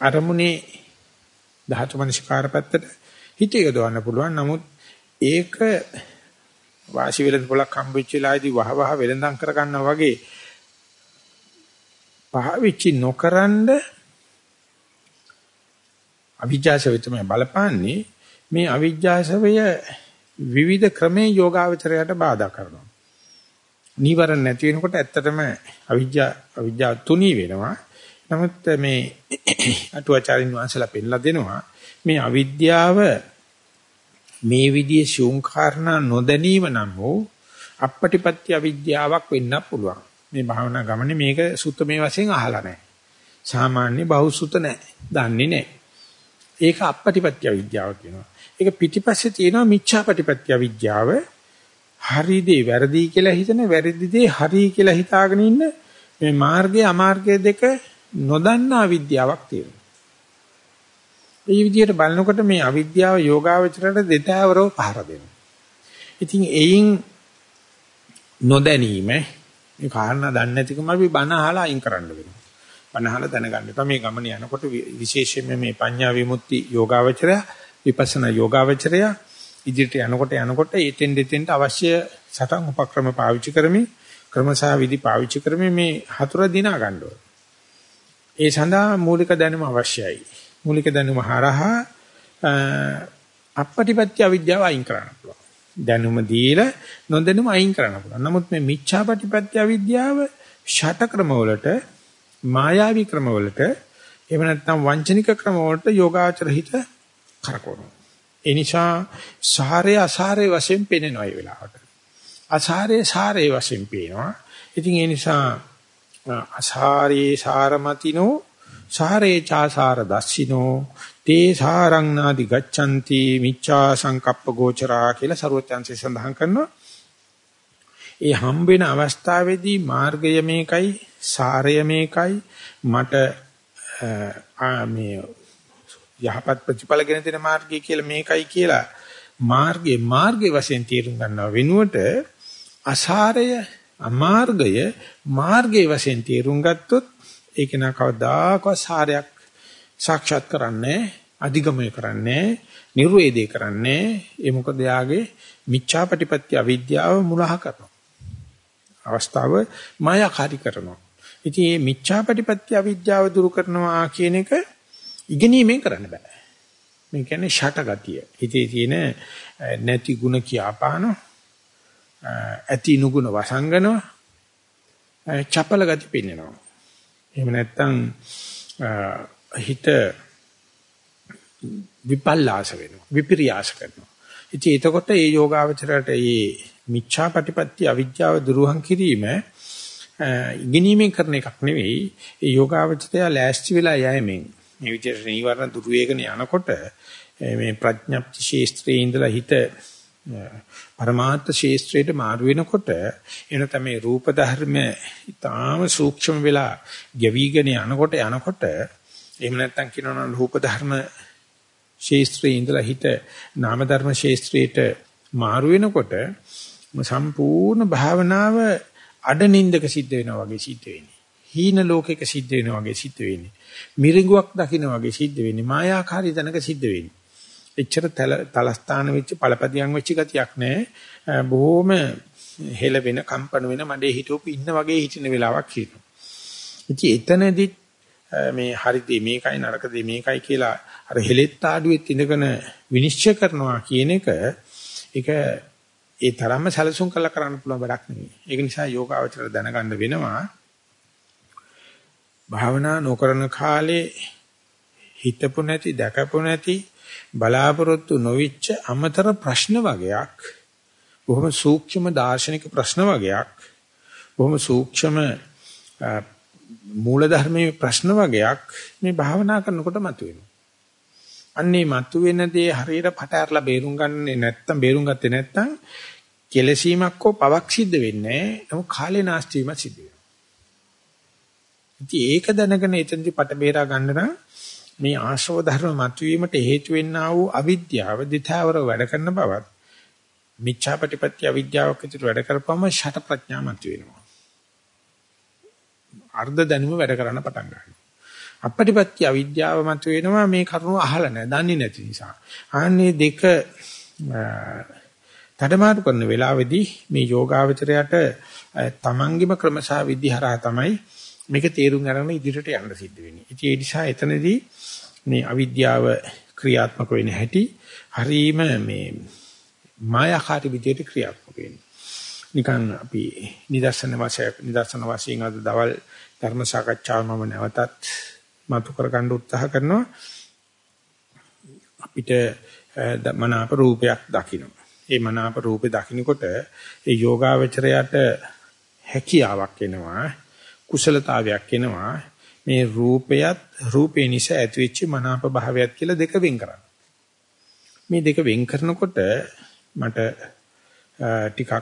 අරමුණේ ධාතු මනසිකාර පැත්තට හිත යොදවන්න පුළුවන්. නමුත් ඒක වාසි වෙලඳ පොලක් හම්බෙච්ච වෙලාවේදී වහවහ වෙලඳම් කර ගන්නවා වගේ පහවිච්චි නොකරනද අවිජ්ජාසව තමයි බලපාන්නේ. මේ අවිජ්ජාසවය විවිධ ක්‍රමේ යෝගාවචරයට බාධා කරනවා. නීවරණ නැති වෙනකොට ඇත්තටම අවිජ්ජා අවිජ්ජා තුනී වෙනවා. නමුත් මේ <clears throat> අටුවාචාරින් වහන්සේලා පෙන්ලා දෙනවා මේ අවිද්‍යාව මේ විදිහේ ශුන්කාරණා නොදැනීම නම් වූ අපපටිපත්‍ය අවිද්‍යාවක් වෙන්න පුළුවන්. මේ භාවනා ගමනේ මේක සුත්තමේ වශයෙන් අහලා නැහැ. සාමාන්‍ය බහුසුත නැහැ. දන්නේ නැහැ. ඒක අපපටිපත්‍ය අවිද්‍යාව කියනවා. ඒක පිටිපස්සේ තියෙනවා මිච්ඡාපටිපත්‍ය අවිද්‍යාව. හරි දේ වැරදි කියලා හිතන වැරදි දේ හරි කියලා හිතාගෙන ඉන්න මේ මාර්ගය අමාර්ගය දෙක නොදන්නා විද්‍යාවක් තියෙනවා. මේ විදිහට බලනකොට මේ අවිද්‍යාව යෝගාවචරයට දෙතෑවරව පහර දෙනවා. ඉතින් එයින් නොදැනීම මේ කාරණා දන්නේ නැතිකම අපි බණ අහලා අයින් කරන්න වෙනවා. බණ අහලා දැනගන්න එපා මේ ගමන යනකොට විශේෂයෙන්ම මේ පඤ්ඤා විමුක්ති යෝගාවචරය විපස්සනා යෝගාවචරය ඉදිරියට යනකොට යනකොට ඒතෙන් දෙතෙන්ට අවශ්‍ය සටන් උපක්‍රම පාවිච්චි කරමින් ක්‍රමසහ විදි පාවිච්චි කරමින් මේ හතර දිනා ගන්න ඕනේ. ඒ සඳහා මූලික දැනුම අවශ්‍යයි. මූලික දැනුම හරහා අපපටිපත්‍ය අවිද්‍යාව අයින් කරන්න පුළුවන්. දැනුම දීලා නොදැනුම අයින් කරන්න පුළුවන්. නමුත් මේ මිච්ඡාපටිපත්‍ය අවිද්‍යාව ෂට ක්‍රමවලට මායාවී ක්‍රමවලට එහෙම නැත්නම් වංචනික ක්‍රමවලට යෝගාචර හිත කරකවනවා. ඒ නිසා සාරය අසාරය වශයෙන් පේනවා ඒ වෙලාවට. අසාරය සාරය වශයෙන් පේනවා. ඉතින් ඒ නිසා අසාරේ සාරමතිනෝ සාරේ චාසාර දස්සිනෝ තේ සාරංනාදි ගච්ඡanti මිච්ඡා සංකප්ප ගෝචරා කියලා ਸਰවඥාන්සේ සඳහන් කරනවා. ඒ හම්බෙන අවස්ථාවේදී මාර්ගය මේකයි සාරය මේකයි මට මේ යහපත් ප්‍රතිඵල ගෙන දෙන මාර්ගය කියලා මේකයි කියලා මාර්ගයේ මාර්ගයේ වශයෙන් තේරුම් ගන්නව. වෙනුවට අසාරය අමාර්ගය මාර්ගයේ වශයෙන් තේරුම් ගත්තොත් ඒක නා කවදාකවත් සාරයක් සාක්ෂාත් කරන්නේ අධිගමනය කරන්නේ නිර්වේදේ කරන්නේ ඒ මොකද යාගේ මිච්ඡාපටිපත්‍ය අවිද්‍යාව මුලහ කරනවා. අවස්ථාව මායාකාරී කරනවා. ඉතින් මේ මිච්ඡාපටිපත්‍ය අවිද්‍යාව දුරු කරනවා කියන එක ඉගෙනීමෙන් කරන්න බෑ. මේ කියන්නේ ෂටගතිය. හිතේ තියෙන නැති ಗುಣ කියාපාන ඇති නුගුණ වසංගනවා චපල ගති පෙන්නනවා. එහෙම නැත්නම් හිත විපල්ලාස වෙනවා විපිරියාස කරනවා. ඉතින් එතකොට මේ යෝගාවචරයට මේ මිච්ඡාපටිපත්‍ය අවිජ්ජාව දුරුවන් කිරීම ඉගෙනීමෙන් කරන එකක් නෙවෙයි. ඒ යෝගාවචරය ලෑස්ති වෙලා යෑමෙන් මේ විදිහට නීවරණ දුරු වේගන යනකොට මේ ප්‍රඥප්ති ශේස්ත්‍රයේ ඉඳලා හිත පරමාර්ථ ශේස්ත්‍රයට මාරු වෙනකොට එන තමයි රූප ධර්ම ඊටාම සූක්ෂම වෙලා ගැවිගෙන යනකොට යනකොට එහෙම නැත්නම් කියනවා රූප ධර්ම ශේස්ත්‍රයේ ඉඳලා හිත නාම ධර්ම ශේස්ත්‍රයට මාරු වෙනකොට සම්පූර්ණ භාවනාව අඩනින්දක සිද්ධ වෙනවා වගේ සිද්ධ වෙන්නේ. හීන ලෝකයක සිද්ධ වෙනවා වගේ සිද්ධ වෙන්නේ. මිරිඟුවක් දකින්න වගේ සිද්ධ වෙන්නේ. මායාකාරී තැනක සිද්ධ වෙන්නේ. එච්චර තලස්ථාන වෙච්ච පළපදියම් වෙච්ච ගතියක් නැහැ. බොහොම හෙල වෙන කම්පන වෙන මඩේ හිටවපු ඉන්න වගේ හිටින වෙලාවක් කියනවා. ඉතින් එතනදි මේ හරි දේ මේකයි නරක දේ මේකයි කියලා අර හෙලෙත් ආඩුවෙත් ඉඳගෙන විනිශ්චය කරනවා කියන එක ඒක ඒ තරම්ම සැලසුම් කළා කරන්න පුළුවන් වැඩක් නෙවෙයි. ඒක නිසා යෝගාවචර දැනගන්න වෙනවා. භාවනා නොකරන කාලේ හිතපු නැති දැකපු නැති බලාපොරොත්තු නොවිච්ච අමතර ප්‍රශ්න වගයක් බොහොම සූක්ෂම දාර්ශනික ප්‍රශ්න වගයක් බොහොම සූක්ෂම මූලධර්මයේ ප්‍රශ්න වගයක් මේ භාවනා කරනකොට මතුවෙනවා. අන්නේ මතුවෙන දේ හරියට පට ඇරලා බේරුම් ගන්නේ නැත්තම් බේරුම් ගත්තේ නැත්තම් කෙලසීමක් හෝ පවක් සිද්ධ වෙන්නේ නැහැ. නමුත් කාලේ නාස්ති වීම සිද්ධ වෙනවා. ඉතින් ඒක දැනගෙන එතනදි පට බේරා ගන්න නම් මේ ආශ්‍රව ධර්ම මතුවීමට හේතු වෙන්නා වූ අවිද්‍යාව දිතාවර වැඩ කරන බවත් මිච්ඡාපටිපත්‍ය අවිද්‍යාවක් විතර වැඩ කරපුවම ෂට ප්‍රඥා මතුවෙනවා. අර්ධ දැනුම වැඩ කරන්න පටන් ගන්නවා. අපටිපත්‍ය අවිද්‍යාව මතුවෙනවා මේ කරුණ අහලා නැහැ, දන්නේ නැති නිසා. ආන්නේ දෙක තඩමාරු කරන වෙලාවේදී මේ යෝගාවචරයට තමන්ගේම ක්‍රමසා විදිහරා තමයි මේක තේරුම් ගන්න ඉදිරියට යන්න සිද්ධ වෙන්නේ. ඉතින් ඒ නිසා එතනදී මේ අවිද්‍යාව ක්‍රියාත්මක වෙන හැටි හරීම මේ මායාකාරී විදියට ක්‍රියාත්මක වෙනවා. නිකන් අපි නිදර්ශන වශයෙන් නිදර්ශන වශයෙන් අද දවල් ධර්ම සාකච්ඡාව මම නැවතත් මතු කර ගන්න උත්සාහ කරනවා. අපිට මනාප රූපයක් දකින්න. ඒ මනාප රූපේ දකින්නකොට ඒ යෝගාවචරයට හැකියාවක් එනවා කුසලතාවයක් එනවා මේ රූපයත් රූපේ නිසා ඇතිවෙච්ච මනාප භාවයත් කියලා දෙක වෙන් කරන්න. මේ දෙක වෙන් කරනකොට මට ටිකක්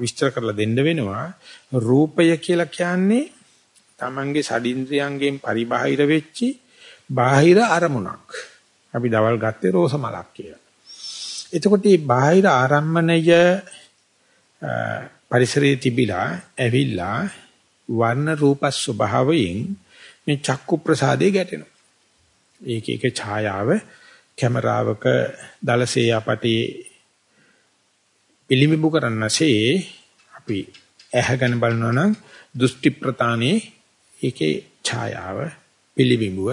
විස්තර කරලා දෙන්න වෙනවා රූපය කියලා කියන්නේ Tamange සඩින්ද්‍රයන්ගෙන් පරිබාහිර වෙච්චි බාහිර අරමුණක්. අපි දවල් ගත්තේ රෝස මලක් කියලා. එතකොට මේ බාහිර ආරම්මණය පරිසරයේ තිබිලා ඇවිල්ලා වර්ණ රූප ස්වභාවයෙන් මේ චක්කු ප්‍රසාදේ ගැටෙනවා. ඒක එක ඡායාව කැමරාවක දලසේ අපටේ පිළිඹු කරන්නසේ අපි ඇහැගෙන බලනවා නම් දෘෂ්ටි ප්‍රතානේ ඒකේ ඡායාව පිළිඹුව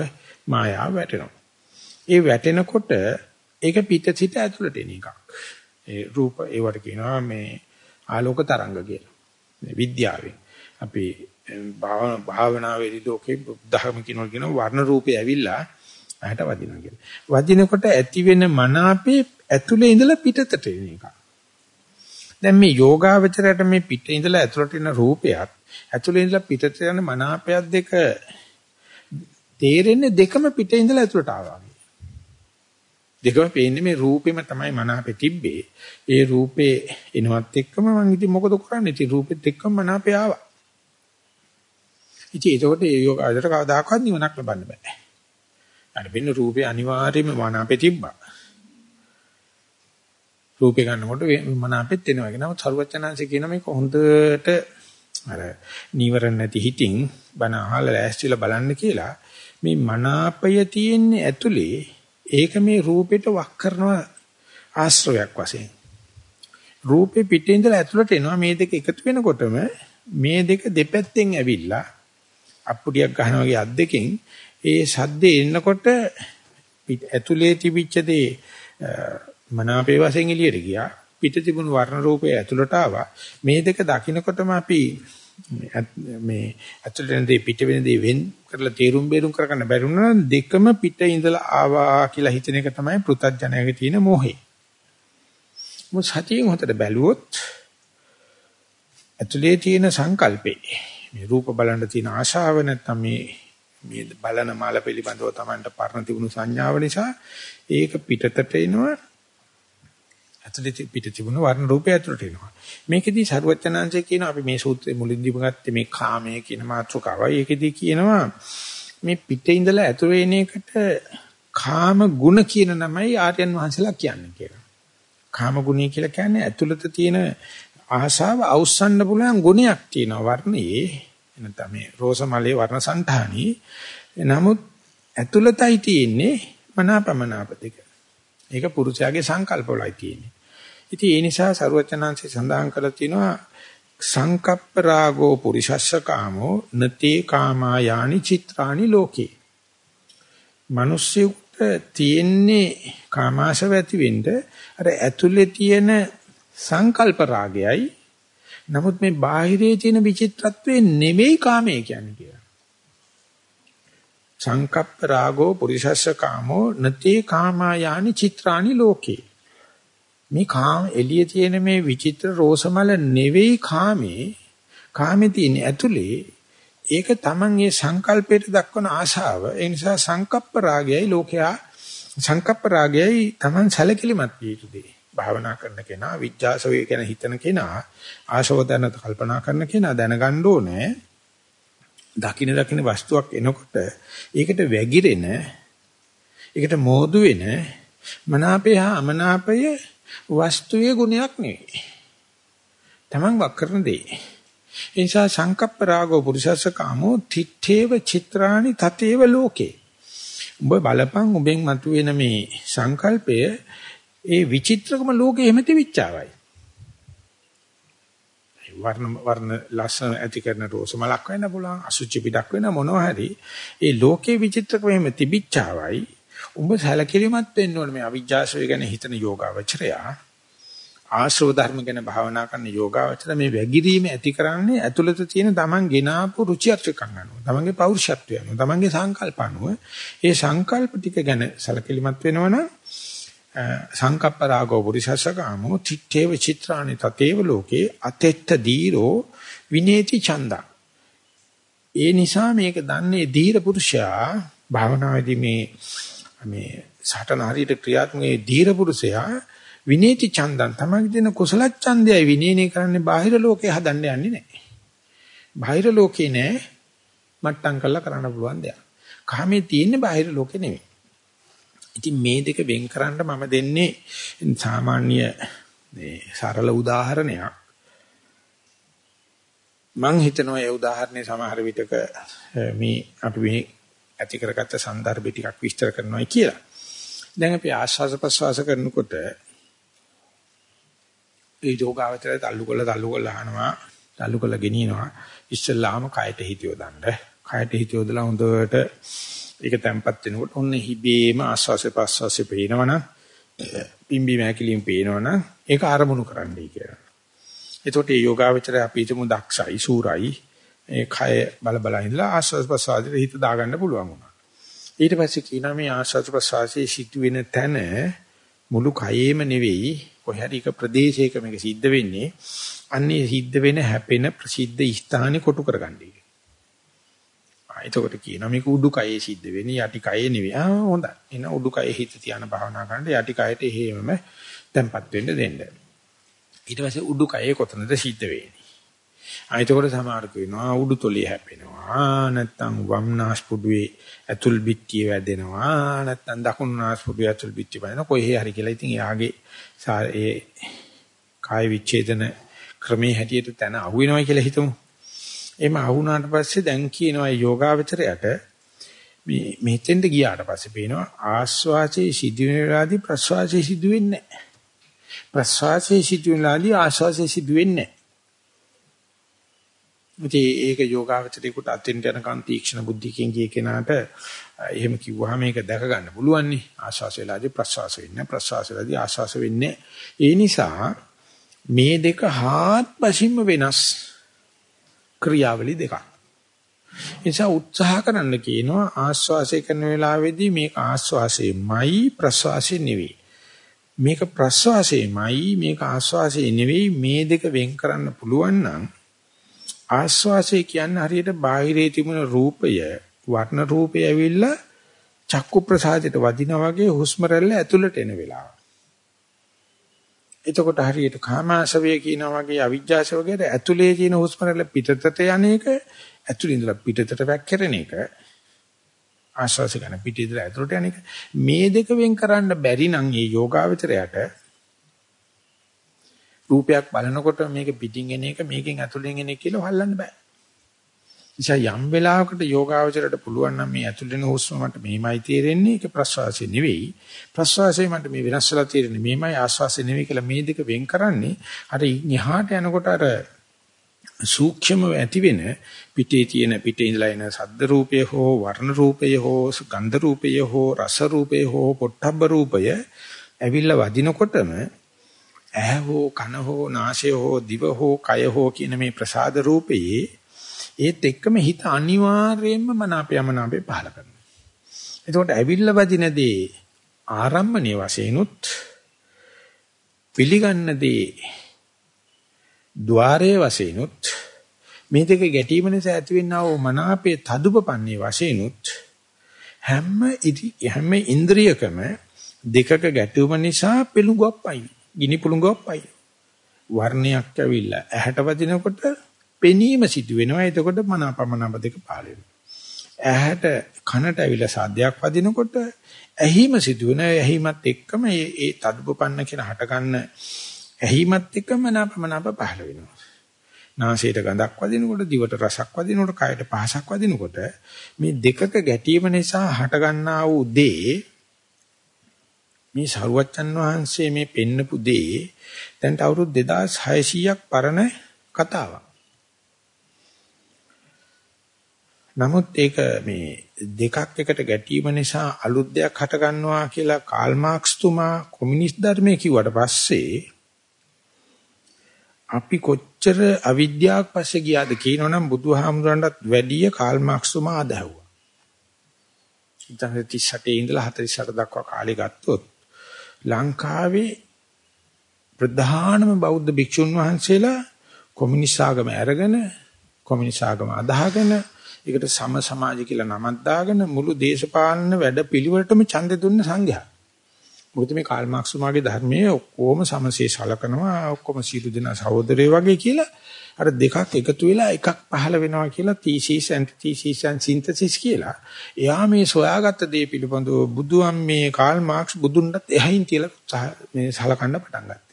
මායාව වැටෙනවා. ඒ වැටෙනකොට ඒක පිට සිට ඇතුළට එන එකක්. ඒ රූප ඒවට කියනවා මේ ආලෝක තරංග කියලා. මේ විද්‍යාවෙන්. අපි භාවනාවේදී ලෝකේ බුද්ධහම කියනවා කියන වර්ණ රූපේ ඇවිල්ලා ඇහැට වදිනවා කියලා. වදිනකොට ඇති වෙන මන අපේ ඇතුලේ ඉඳලා පිටතට එන එකක්. දැන් මේ යෝගාවචරයට මේ පිටේ ඉඳලා ඇතුලට එන රූපයත් ඇතුලේ ඉඳලා පිටට යන මන අපයක් දෙක තේරෙන්නේ දෙකම පිටේ ඉඳලා ඇතුලට ආවා. දෙකම පේන්නේ මේ රූපෙම තමයි මන අපේ තිබ්බේ. ඒ රූපේ එනවත් එක්කම මම ඉතින් මොකද කරන්නේ? ඉතින් රූපෙත් එක්කම මන අපේ ආවා. ඉතින් ඒකට ඒ යෝගාවචරයට කවදාකවත් නිවනක් ලබන්න බෑ. අර වෙන රූපේ අනිවාර්යයෙන්ම මන අපේ තිබ්බා. රූපේ ගන්නකොට මන අපෙත් එනවා. ඒක නමුත් සරුවචනාංශය කියන මේක හොඳට අර නීවරණ නැති හිතින් බණ අහලා ලෑස්තිලා බලන්න කියලා මේ මනාපය තියෙන්නේ ඇතුලේ ඒක මේ රූපෙට වක් කරන ආශ්‍රවයක් වශයෙන් රූපේ පිටේ ඉඳලා ඇතුළට එනවා මේ දෙක එකතු වෙනකොටම මේ දෙක දෙපැත්තෙන් ඇවිල්ලා අප්පුඩියක් ගන්නවා වගේ අත් දෙකෙන් ඒ සද්දේ එනකොට ඇතුලේ තිබිච්ච දේ මනාපේ වශයෙන් එළියට ගියා. පිට තිබුණු වර්ණ රූපය ඇතුළට ආවා. මේ දෙක දකින්නකොටම අපි මේ ඇතුළෙන් දේ පිට වෙන දේ වෙන් කරලා තීරුම් බේරුම් කරගන්න බැරි වුණා දෙකම පිට ඉඳලා ආවා කියලා හිතන එක තමයි පෘථග්ජනයාගේ තියෙන මොහේ. මොස් සතියෙන් හොතට බැලුවොත් ඇතුලේ තියෙන සංකල්පේ මේ රූප බලන්න තියෙන ආශාව නැත්තම් මේ මේ බලන මාල පිළිබඳව Tamanට පරණ තිබුණු සංඥාව නිසා ඒක පිටතට එනවා ඇතුළේ පිට තිබුණ වර්ණ රූපය ඇතුළට එනවා. මේකෙදී සරුවචනාංශය කියන අපි මේ සූත්‍රයේ මුලින්දීම ගත්තේ මේ කාමය කියන මාතෘකාවයි. ඒකෙදී කියනවා මේ පිටේ ඉඳලා ඇතුළේ එන එකට කාම ගුණ කියන නමයි ආර්යයන් වහන්සේලා කියන්නේ කියලා. කාම ගුණය කියලා කියන්නේ ඇතුළත තියෙන ආසාව අවස්සන්න පුළුවන් ගුණයක් තියෙනවා වර්ණයේ. එනතම මේ රෝසමලේ වර්ණ సంతානි නමුත් ඇතුළතයි තියෙන්නේ මනාපමනාප දෙක. ඒක පුරුෂයාගේ සංකල්පවලයි තියෙන්නේ. ඉතින් ඒ නිසා සරුවචනාංශේ සඳහන් කරලා තිනවා සංකප්ප රාගෝ පුරිශස්ස කාමෝ නතේ කාමායානි චිත්‍රානි ලෝකේ. මිනිස්සුන්ට තියෙන්නේ කාමාශව ඇති වෙන්න අර ඇතුලේ තියෙන සංකල්ප රාගයයි. නමුත් මේ බාහිරයේ තියෙන විචිත්‍රත්වයේ නෙමෙයි කාමයේ කියන්නේ කියලා. සංකප්ප රාගෝ පුරිසස්ස කාමෝ නතේ කාමායානි චිත්‍රානි ලෝකේ. මේ කාම එළියේ තියෙන මේ විචිත්‍ර රෝසමල නෙවෙයි කාමේ. කාමේ තියෙන ඇතුලේ ඒක Taman ඒ සංකල්පයට දක්වන ආශාව. ඒ නිසා සංකප්ප රාගයයි ලෝකයා. සංකප්ප රාගයයි Taman සැලකිලිමත් විය යුතුදී භාවනා කරන කෙනා විඥාසෝය කියන හිතන කෙනා ආශෝදන කල්පනා කරන කෙනා දැනගන්න ඕනේ දකින්න දකින්න වස්තුවක් එනකොට ඒකට වැగిරෙන ඒකට මෝදු වෙන මනාපය හා අමනාපය වස්තුවේ ගුණයක් නෙවෙයි. Taman වක් කරන දේ. ඒ නිසා සංකප්ප රාගෝ පුරුෂස්ස කාමෝ තිත්තේව චිත්‍රානි තතේව ලෝකේ. උඹ බලපං උඹෙන් මතුවෙන මේ සංකල්පය ඒ විචිත්‍රකම ලෝකේ එහෙම තිවිච්චාවයි. වර්ණ වර්ණ ලස්සන ඇති කරන රෝස මලක් වෙන්න පුළුවන් අසුචි පිටක් වෙන මොනවා හරි ඒ ලෝකේ විචිත්‍රකම එහෙම තිබිච්චාවයි උඹ සැලකිලිමත් වෙන්න ඕනේ මේ අවිජ්ජාසය ගැන හිතන යෝගාවචරය. ආශ්‍රව ධර්ම ගැන භාවනා කරන යෝගාවචර මේ වැගිරීම ඇති කරන්නේ ඇතුළත තියෙන තමන් ගෙනාපු රුචි අරුචිකම් අනුව. තමන්ගේ පෞරුෂත්වය අනුව, තමන්ගේ සංකල්ප අනුව. ඒ සංකල්ප ටික ගැන සැලකිලිමත් වෙනවනම් සංකප්ප රාගෝ පුරිසස්සකාමෝ තිත්තේව චිත්‍රානි තතේව ලෝකේ අතෙත්ත දීරෝ විනේති චන්දා ඒ නිසා මේක දන්නේ දීර පුරුෂයා භාවනාවේදී මේ මේ සටන හරියට ක්‍රියාත්මක මේ දීර පුරුෂයා විනේති චන්දන් තමයි දෙන කුසල ඡන්දයයි විනේනේ කරන්නේ බාහිර ලෝකේ හදන්න යන්නේ නැහැ. බාහිර ලෝකේ නෑ මට්ටම් කරලා කරන්න පුළුවන් දෙයක්. කාමේ තියෙන්නේ බාහිර ලෝකේ නෙමෙයි. ඉතින් මේ දෙක වෙන් කරන්න මම දෙන්නේ සාමාන්‍ය මේ සරල උදාහරණයක්. මම හිතනවා ඒ උදාහරණේ සමහර විටක මේ අපි මේ ඇති කරගත්ත સંદર્ભ ටිකක් විස්තර කරනවා කියලා. දැන් අපි ආශ්වාස ප්‍රශ්වාස කරනකොට ඒ යෝගාවචරය තල්ලු කරලා තල්ලු කරලා අහනවා තල්ලු කරලා ගෙනියනවා ඉස්සල්ලාම කයට හිත යොදන්න. කයට හිත යොදලා හොඳට ඒක තැම්පත් වෙනකොට ඔන්න හිබේම ආශ්වාස ප්‍රශ්වාස පේනවනම් පිම්බි මෑකිලින් පේනවනම් ඒක ආරමුණු කරන්නයි කියලා. එතකොට මේ යෝගාවචරය අපි හිතමු දක්ෂයි, සූරයි. ඒ කය බල බල ඉඳලා ආස්වාද ප්‍රසආදයට හිත දාගන්න පුළුවන් වුණා. ඊට පස්සේ කියනවා මේ ආස්වාද ප්‍රසආසයේ සිදුවෙන තැන මුළු කයෙම නෙවෙයි කොහරි එක ප්‍රදේශයක මේක සිද්ධ වෙන්නේ. අන්නේ සිද්ධ වෙන හැපෙන ප්‍රසිද්ධ ස්ථානේ කොටු කරගන්නයි. ආ එතකොට කියනවා මේක උඩුකයේ සිද්ධ වෙන්නේ යටි කයේ නෙවෙයි. ආ හොඳයි. එන උඩුකයේ හිත තියාන භාවනා කරන්න යටි කයට එහෙමම තැම්පත් වෙන්න දෙන්න. ඊට පස්සේ උඩුකයේ කොතනද සිද්ධ වෙන්නේ. ආයතකොට සමහර කියනවා උඩුතොලිය හැපෙනවා නැත්නම් වම් නාස්පුඩුවේ ඇතුල් බිත්තිය වැදෙනවා නැත්නම් දකුණු නාස්පුඩුවේ ඇතුල් බිත්තිය වැදෙනවා කොහේ හරි කියලා ඉතින් එයාගේ ඒ කාය විච්ඡේදන ක්‍රමයේ හැටියට තන අහුවෙනවා කියලා හිතමු. එහෙම අහුණාට පස්සේ දැන් කියනවා යෝගාවචරයට මේ මෙතෙන්ට ගියාට පස්සේ පේනවා ආස්වාසේ සිදුවෙන වෙලාවේදී ප්‍රස්වාසේ සිදුවෙන්නේ නැහැ. ප්‍රස්වාසයේ සිදුවෙලාදී ආශ්වාසයේ සිදුවෙන්නේ නැහැ. ඒක යෝගාවචරේකට අතෙන්ට යනකන් තීක්ෂණ බුද්ධියකින් ගිය කෙනාට එහෙම කිව්වහම මේක දැක ගන්න පුළුවන් නේ. ආශ්වාස වෙලාදී ප්‍රශ්වාස වෙන්නේ ප්‍රශ්වාස වෙලාදී ආශ්වාස වෙන්නේ. ඒ නිසා මේ දෙක හාත්පසින්ම වෙනස් ක්‍රියාවලි දෙකක්. නිසා උත්සාහ කරන්න කියනවා ආශ්වාසය කරන වෙලාවේදී මේක ආශ්වාසයමයි ප්‍රශ්වාසය නෙවෙයි. මේක ප්‍රස්වාසයමයි මේක ආස්වාසය නෙවෙයි මේ දෙක වෙන් කරන්න පුළුවන් නම් ආස්වාසය කියන්නේ හරියට බාහිරේ තිබුණ රූපය වර්ණ රූපය ඇවිල්ලා චක්කු ප්‍රසාදයට වදිනා වගේ හුස්ම රැල්ල ඇතුළට එන වෙලාව. එතකොට හරියට කාමාශවය කියනා වගේ අවිජ්ජාශව වගේ ඇතුලේ තියෙන හුස්ම රැල්ල පිටතට යන එක ඇතුළේ ඉඳලා පිටතට වැක්කිරෙන එක ආශ්වාස ගන්න පිටිදලා ඇතුළට යන එක මේ දෙක වෙන් කරන්න බැරි නම් ඒ යෝගාවචරයට රූපයක් බලනකොට මේක පිටින් එන එක මේකෙන් ඇතුළෙන් එන එක කියලා හොල්ලන්න බෑ. නිසා යම් වෙලාවකට යෝගාවචරයට පුළුවන් නම් මේ ඇතුළෙන් හුස්ම මට මෙහිමයි තේරෙන්නේ ඒක ප්‍රශ්වාසය නෙවෙයි. ප්‍රශ්වාසය මට මේ වෙනස් වෙලා තේරෙන්නේ මෙහිමයි ආශ්වාසය නෙවෙයි කියලා මේ දෙක වෙන් කරන්නේ අර ඉහාට යනකොට අර සූක්ෂම ඇති වෙන පිටේ තියෙන පිටේ ඉඳලා එන සද්ද රූපය හෝ වර්ණ රූපය හෝ ගන්ධ රූපය හෝ රස රූපය හෝ පොට්ටබ්බ රූපය ඇවිල්ලා වදිනකොටම ඇහ හෝ කන හෝ නාසය හෝ දිව හෝ කය හෝ කියන මේ ප්‍රසාද රූපයේ ඒත් එක්කම හිත අනිවාර්යයෙන්ම මනාපයමනාපේ පහල කරනවා. එතකොට ඇවිල්ලා වදිනදී ආරම්මණීය වශයෙන්ුත් පිළිගන්න දේ ద్వාරයේ වශයෙන්ුත් මේ දෙක ගැටීම නිසා ඇතිවෙනා වූ මනාපේ තදුපපන්නේ වශයෙන්ුත් හැම හැම ඉන්ද්‍රියකම දෙකක ගැටුම නිසා පිළුඟක් පයි. ගිනි පුළුඟක් පයි. වර්ණයක් ඇවිල්ලා ඇහැට වදිනකොට පෙනීම සිදු වෙනවා. එතකොට මනාපමනාප දෙක පහළ වෙනවා. ඇහැට කනට ඇවිල්ලා සාද්දයක් වදිනකොට ඇහිම සිදු වෙනවා. ඇහිමත් එක්කම ඒ ඒ තදුපපන්න කියන හටගන්න ඇහිමත් එක්කම මනාපමනාප පහළ වෙනවා. නාසයට ගඳක් වදිනකොට, දිවට රසක් වදිනකොට, කයට පහසක් වදිනකොට මේ දෙකක ගැටීම නිසා හටගන්නා වූ දේ මේ සරුවච්චන් වහන්සේ මේ පෙන්නපු දේ දැන් අවුරුදු 2600ක් පරණ කතාවක්. නමුත් ඒක මේ දෙකක් එකට ගැටීම නිසා අලුත් දෙයක් හට ගන්නවා කියලා කාල් මාක්ස් තුමා කොමියුනිස්ට් ධර්මයේ කිව්වට පස්සේ අපි කොච්චර අවිද්‍යාවක් පස්සේ ගියාද කියනවනම් බුදුහාමුදුරන්ටත් වැඩිය කාල් මාක්ස් තුමා අදහුවා. 1938 ඉඳලා 48 දක්වා කාලේ ගත්තොත් ලංකාවේ ප්‍රධානම බෞද්ධ භික්ෂුන් වහන්සේලා කොමියුනිස්ට් ආගම අරගෙන කොමියුනිස්ට් ආගම අදහගෙන ඒකට සම සමාජ කියලා නමක් දාගෙන මුළු දේශපාලන වැඩ පිළිවෙලටම ඡන්දෙ දුන්න සංඝයා. මොකද මේ කාල් මාක්ස් මාගේ ධර්මයේ ඔක්කොම සමසේ සලකනවා ඔක්කොම සීළු දෙනා සහෝදරයෝ වගේ කියලා අර දෙකක් එකතු වෙලා එකක් පහළ වෙනවා කියලා thesis antithesis and synthesis කියලා. එයා මේ සොයාගත්ත දේ පිළිබඳව බුදුන් මේ කාල් මාක්ස් බුදුන්ට එහයින් කියලා මේ සලකන්න පටන් ගත්තා.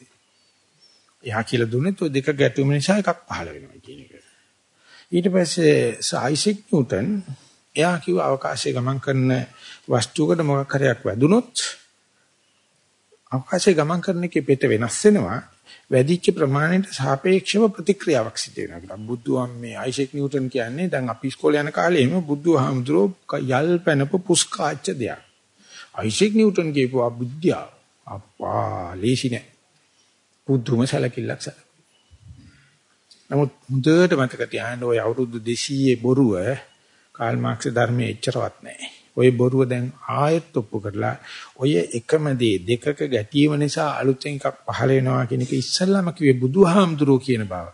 එයා කියලා දුන්නේ તો දෙක ගැටුම නිසා එකක් පහළ වෙනවා කියන එක. ඊට පස්සේ සයිසෙක් නිව්ටන් එයා කිව්ව අවකාශයේ ගමන් කරන වස්තුවකට මොකක් හරියක් වැදුනොත් අවකාශයේ ගමන් කරන එකේ පිට වෙනස් වෙනවා වැඩිච්ච ප්‍රමාණයට සාපේක්ෂව ප්‍රතික්‍රියාවක් සිදු වෙනවා කියලා. බුදුන් මේ අයිසෙක් නිව්ටන් කියන්නේ දැන් අපි ඉස්කෝලේ යන කාලේ එහෙම බුදුහාමුදුරෝ යල් පැනපු පුස්කාච්ච දෙයක්. අයිසෙක් නිව්ටන් කියපුවා අබුද්ධිය අප්පා ලේසි නෑ. බුදුම සැලකිල්ලක් සැලකුවා. නමුත් හොඳට මතක තියාගන්න ওই අවුරුදු 200 බොරුව කාල් මාක්ස් ධර්මයේ එච්චරවත් නැහැ. ওই බොරුව දැන් ආයෙත් ඔප්පු කරලා ඔය එකම දේ දෙකක ගැටීම නිසා අලුතෙන් එකක් පහළ වෙනවා කියන එක ඉස්සල්ලාම කිව්වේ බුදුහාමුදුරුවෝ කියන බව.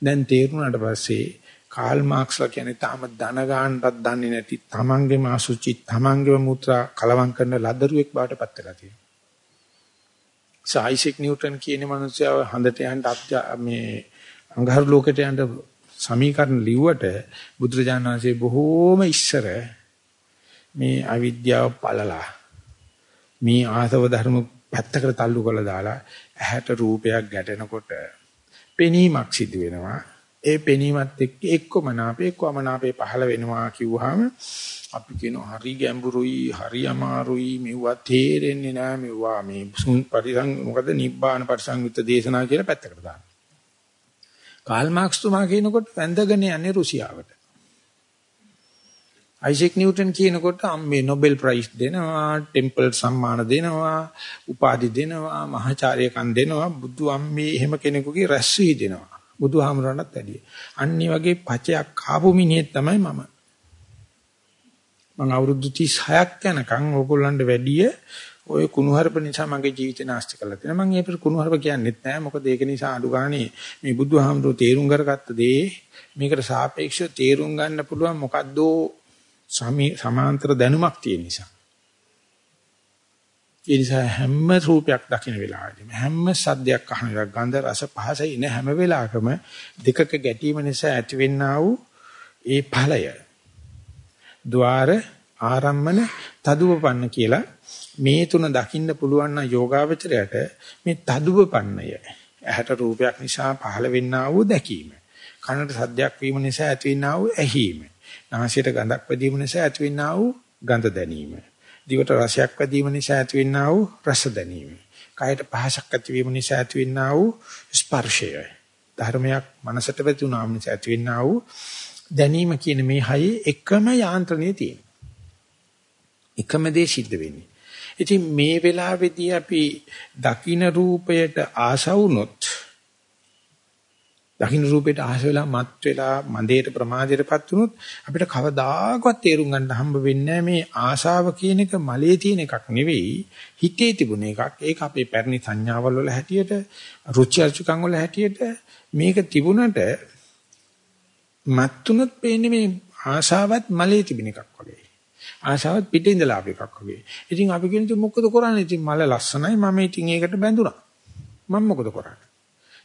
දැන් තේරුණාට පස්සේ කාල් මාක්ස්ලා කියන්නේ තාම ධන ගන්නටත් දන්නේ නැති තමන්ගේම අසුචි තමන්ගේම මුත්‍රා කලවම් කරන ලදරුවෙක් බවට පත් වෙලා තියෙනවා. සයිසෙක් නිව්ටන් කියන මනුස්සයව හඳට යන්න මේ අඟහරු ලෝකයට යන්න සමීකරණ ලිව්වට බුදුරජාණන් වහන්සේ බොහෝම ඉස්සර මේ අවිද්‍යාව පළලා මේ ආසව ධර්ම පැත්තකට තල්ලු කරලා දාලා ඇහැට රූපයක් ගැටෙනකොට පෙනීමක් සිදු වෙනවා. ඒ පෙනීමත් එක්ක එක්කම නාපේ එක්කම නාපේ පහළ වෙනවා කිව්වහම අපි කියනවා හරි ගැඹුරුයි හරි අමාරුයි මෙවුවා තේරෙන්නේ නැහැ මෙවුවා මේ සුන් පරිසං මොකද නිබ්බාන පරිසංයුක්ත දේශනා කියලා පැත්තකට දානවා කාල් මාක්ස් තුමා කියනකොට වැඳගෙන යන්නේ රුසියාවට. අයිසෙක් නිව්ටන් කියනකොට මේ නොබෙල් ප්‍රයිස් දෙනවා, ටෙම්පල් සම්මාන දෙනවා, උපාධි දෙනවා, මහාචාර්යකම් දෙනවා, බුදු අම්මේ එහෙම කෙනෙකුගේ රැස් වී දෙනවා. බුදුහාමරණත් වැඩිය. අන්නේ වගේ පචයක් කාපු මිනිහෙක් තමයි මම. මම අවුරුදු 36ක් යනකම් ඕගොල්ලන්ට වැඩිය ඔය කුණුහරුප නිසා මගේ ජීවිතේ නාස්ති කරලා තියෙනවා. මම ඒකට කුණුහරුප කියන්නෙත් නෑ. මොකද ඒක නිසා අඩු ගානේ මේ බුදුහාමුදුරුවෝ තේරුම් කරගත්ත දේ මේකට සාපේක්ෂව තේරුම් ගන්න පුළුවන් මොකද්ද සමාන්තර දැනුමක් තියෙන නිසා. ඒ නිසා හැම රූපයක් දකින්න වෙලාවෙදිම හැම සද්දයක් අහන වෙලාව ගන්ධ රස පහස ඉන හැම වෙලාවකම දෙකක ගැටීම නිසා ඇතිවෙනා වූ ඒ ඵලය. ద్వාර ආරම්මන තදුවපන්න කියලා මේ තුන දකින්න පුළුවන් නම් යෝගාවචරයට මේ තදුවපන්නය ඇහැට රූපයක් නිසා පහළ වෙන්නා වූ දැකීම. කනට සද්දයක් වීම නිසා ඇතිවෙනා වූ ඇහිීම. නාසයට ගඳක් වැදීම නිසා ඇතිවෙනා වූ ගඳ දැනීම. දිවට රසයක් වැදීම නිසා ඇතිවෙනා වූ රස දැනීම. කයට පහසක් ඇතිවීම නිසා ඇතිවෙනා වූ ස්පර්ශය. ධර්මයක් මනසට වැදුනාම නිසා ඇතිවෙනා වූ දැනීම කියන මේ හයේ එකම යාන්ත්‍රණය තියෙනවා. එකම දේ සිද්ධ වෙන්නේ. ඉතින් මේ වෙලාවේදී අපි දකින්න රූපයට ආශ වුණොත් දකින්න රූපයට ආශ වෙලා මත් වෙලා මන්දේට ප්‍රමාදයටපත් වුණොත් අපිට කවදාකවත් තේරුම් ගන්න හම්බ වෙන්නේ මේ ආශාව කියන එක මලේ තියෙන එකක් නෙවෙයි හිතේ තිබුණ එකක්. ඒක අපේ පැරණි සංඥාවල් වල හැටියට රුචි අරුචිකම් වල හැටියට මේක තිබුණට මත්තුනොත් පේන්නේ මේ ආශාවත් මලේ තිබෙන එකක් වගේ. ආශාවත් පිටින් ඉඳලා ආපු එකක් වගේ. ඉතින් අපි කියන ඉතින් මොකද කරන්නේ? ඉතින් මල ලස්සනයි මම ඉතින් ඒකට බැඳුනා. මම මොකද කරන්නේ?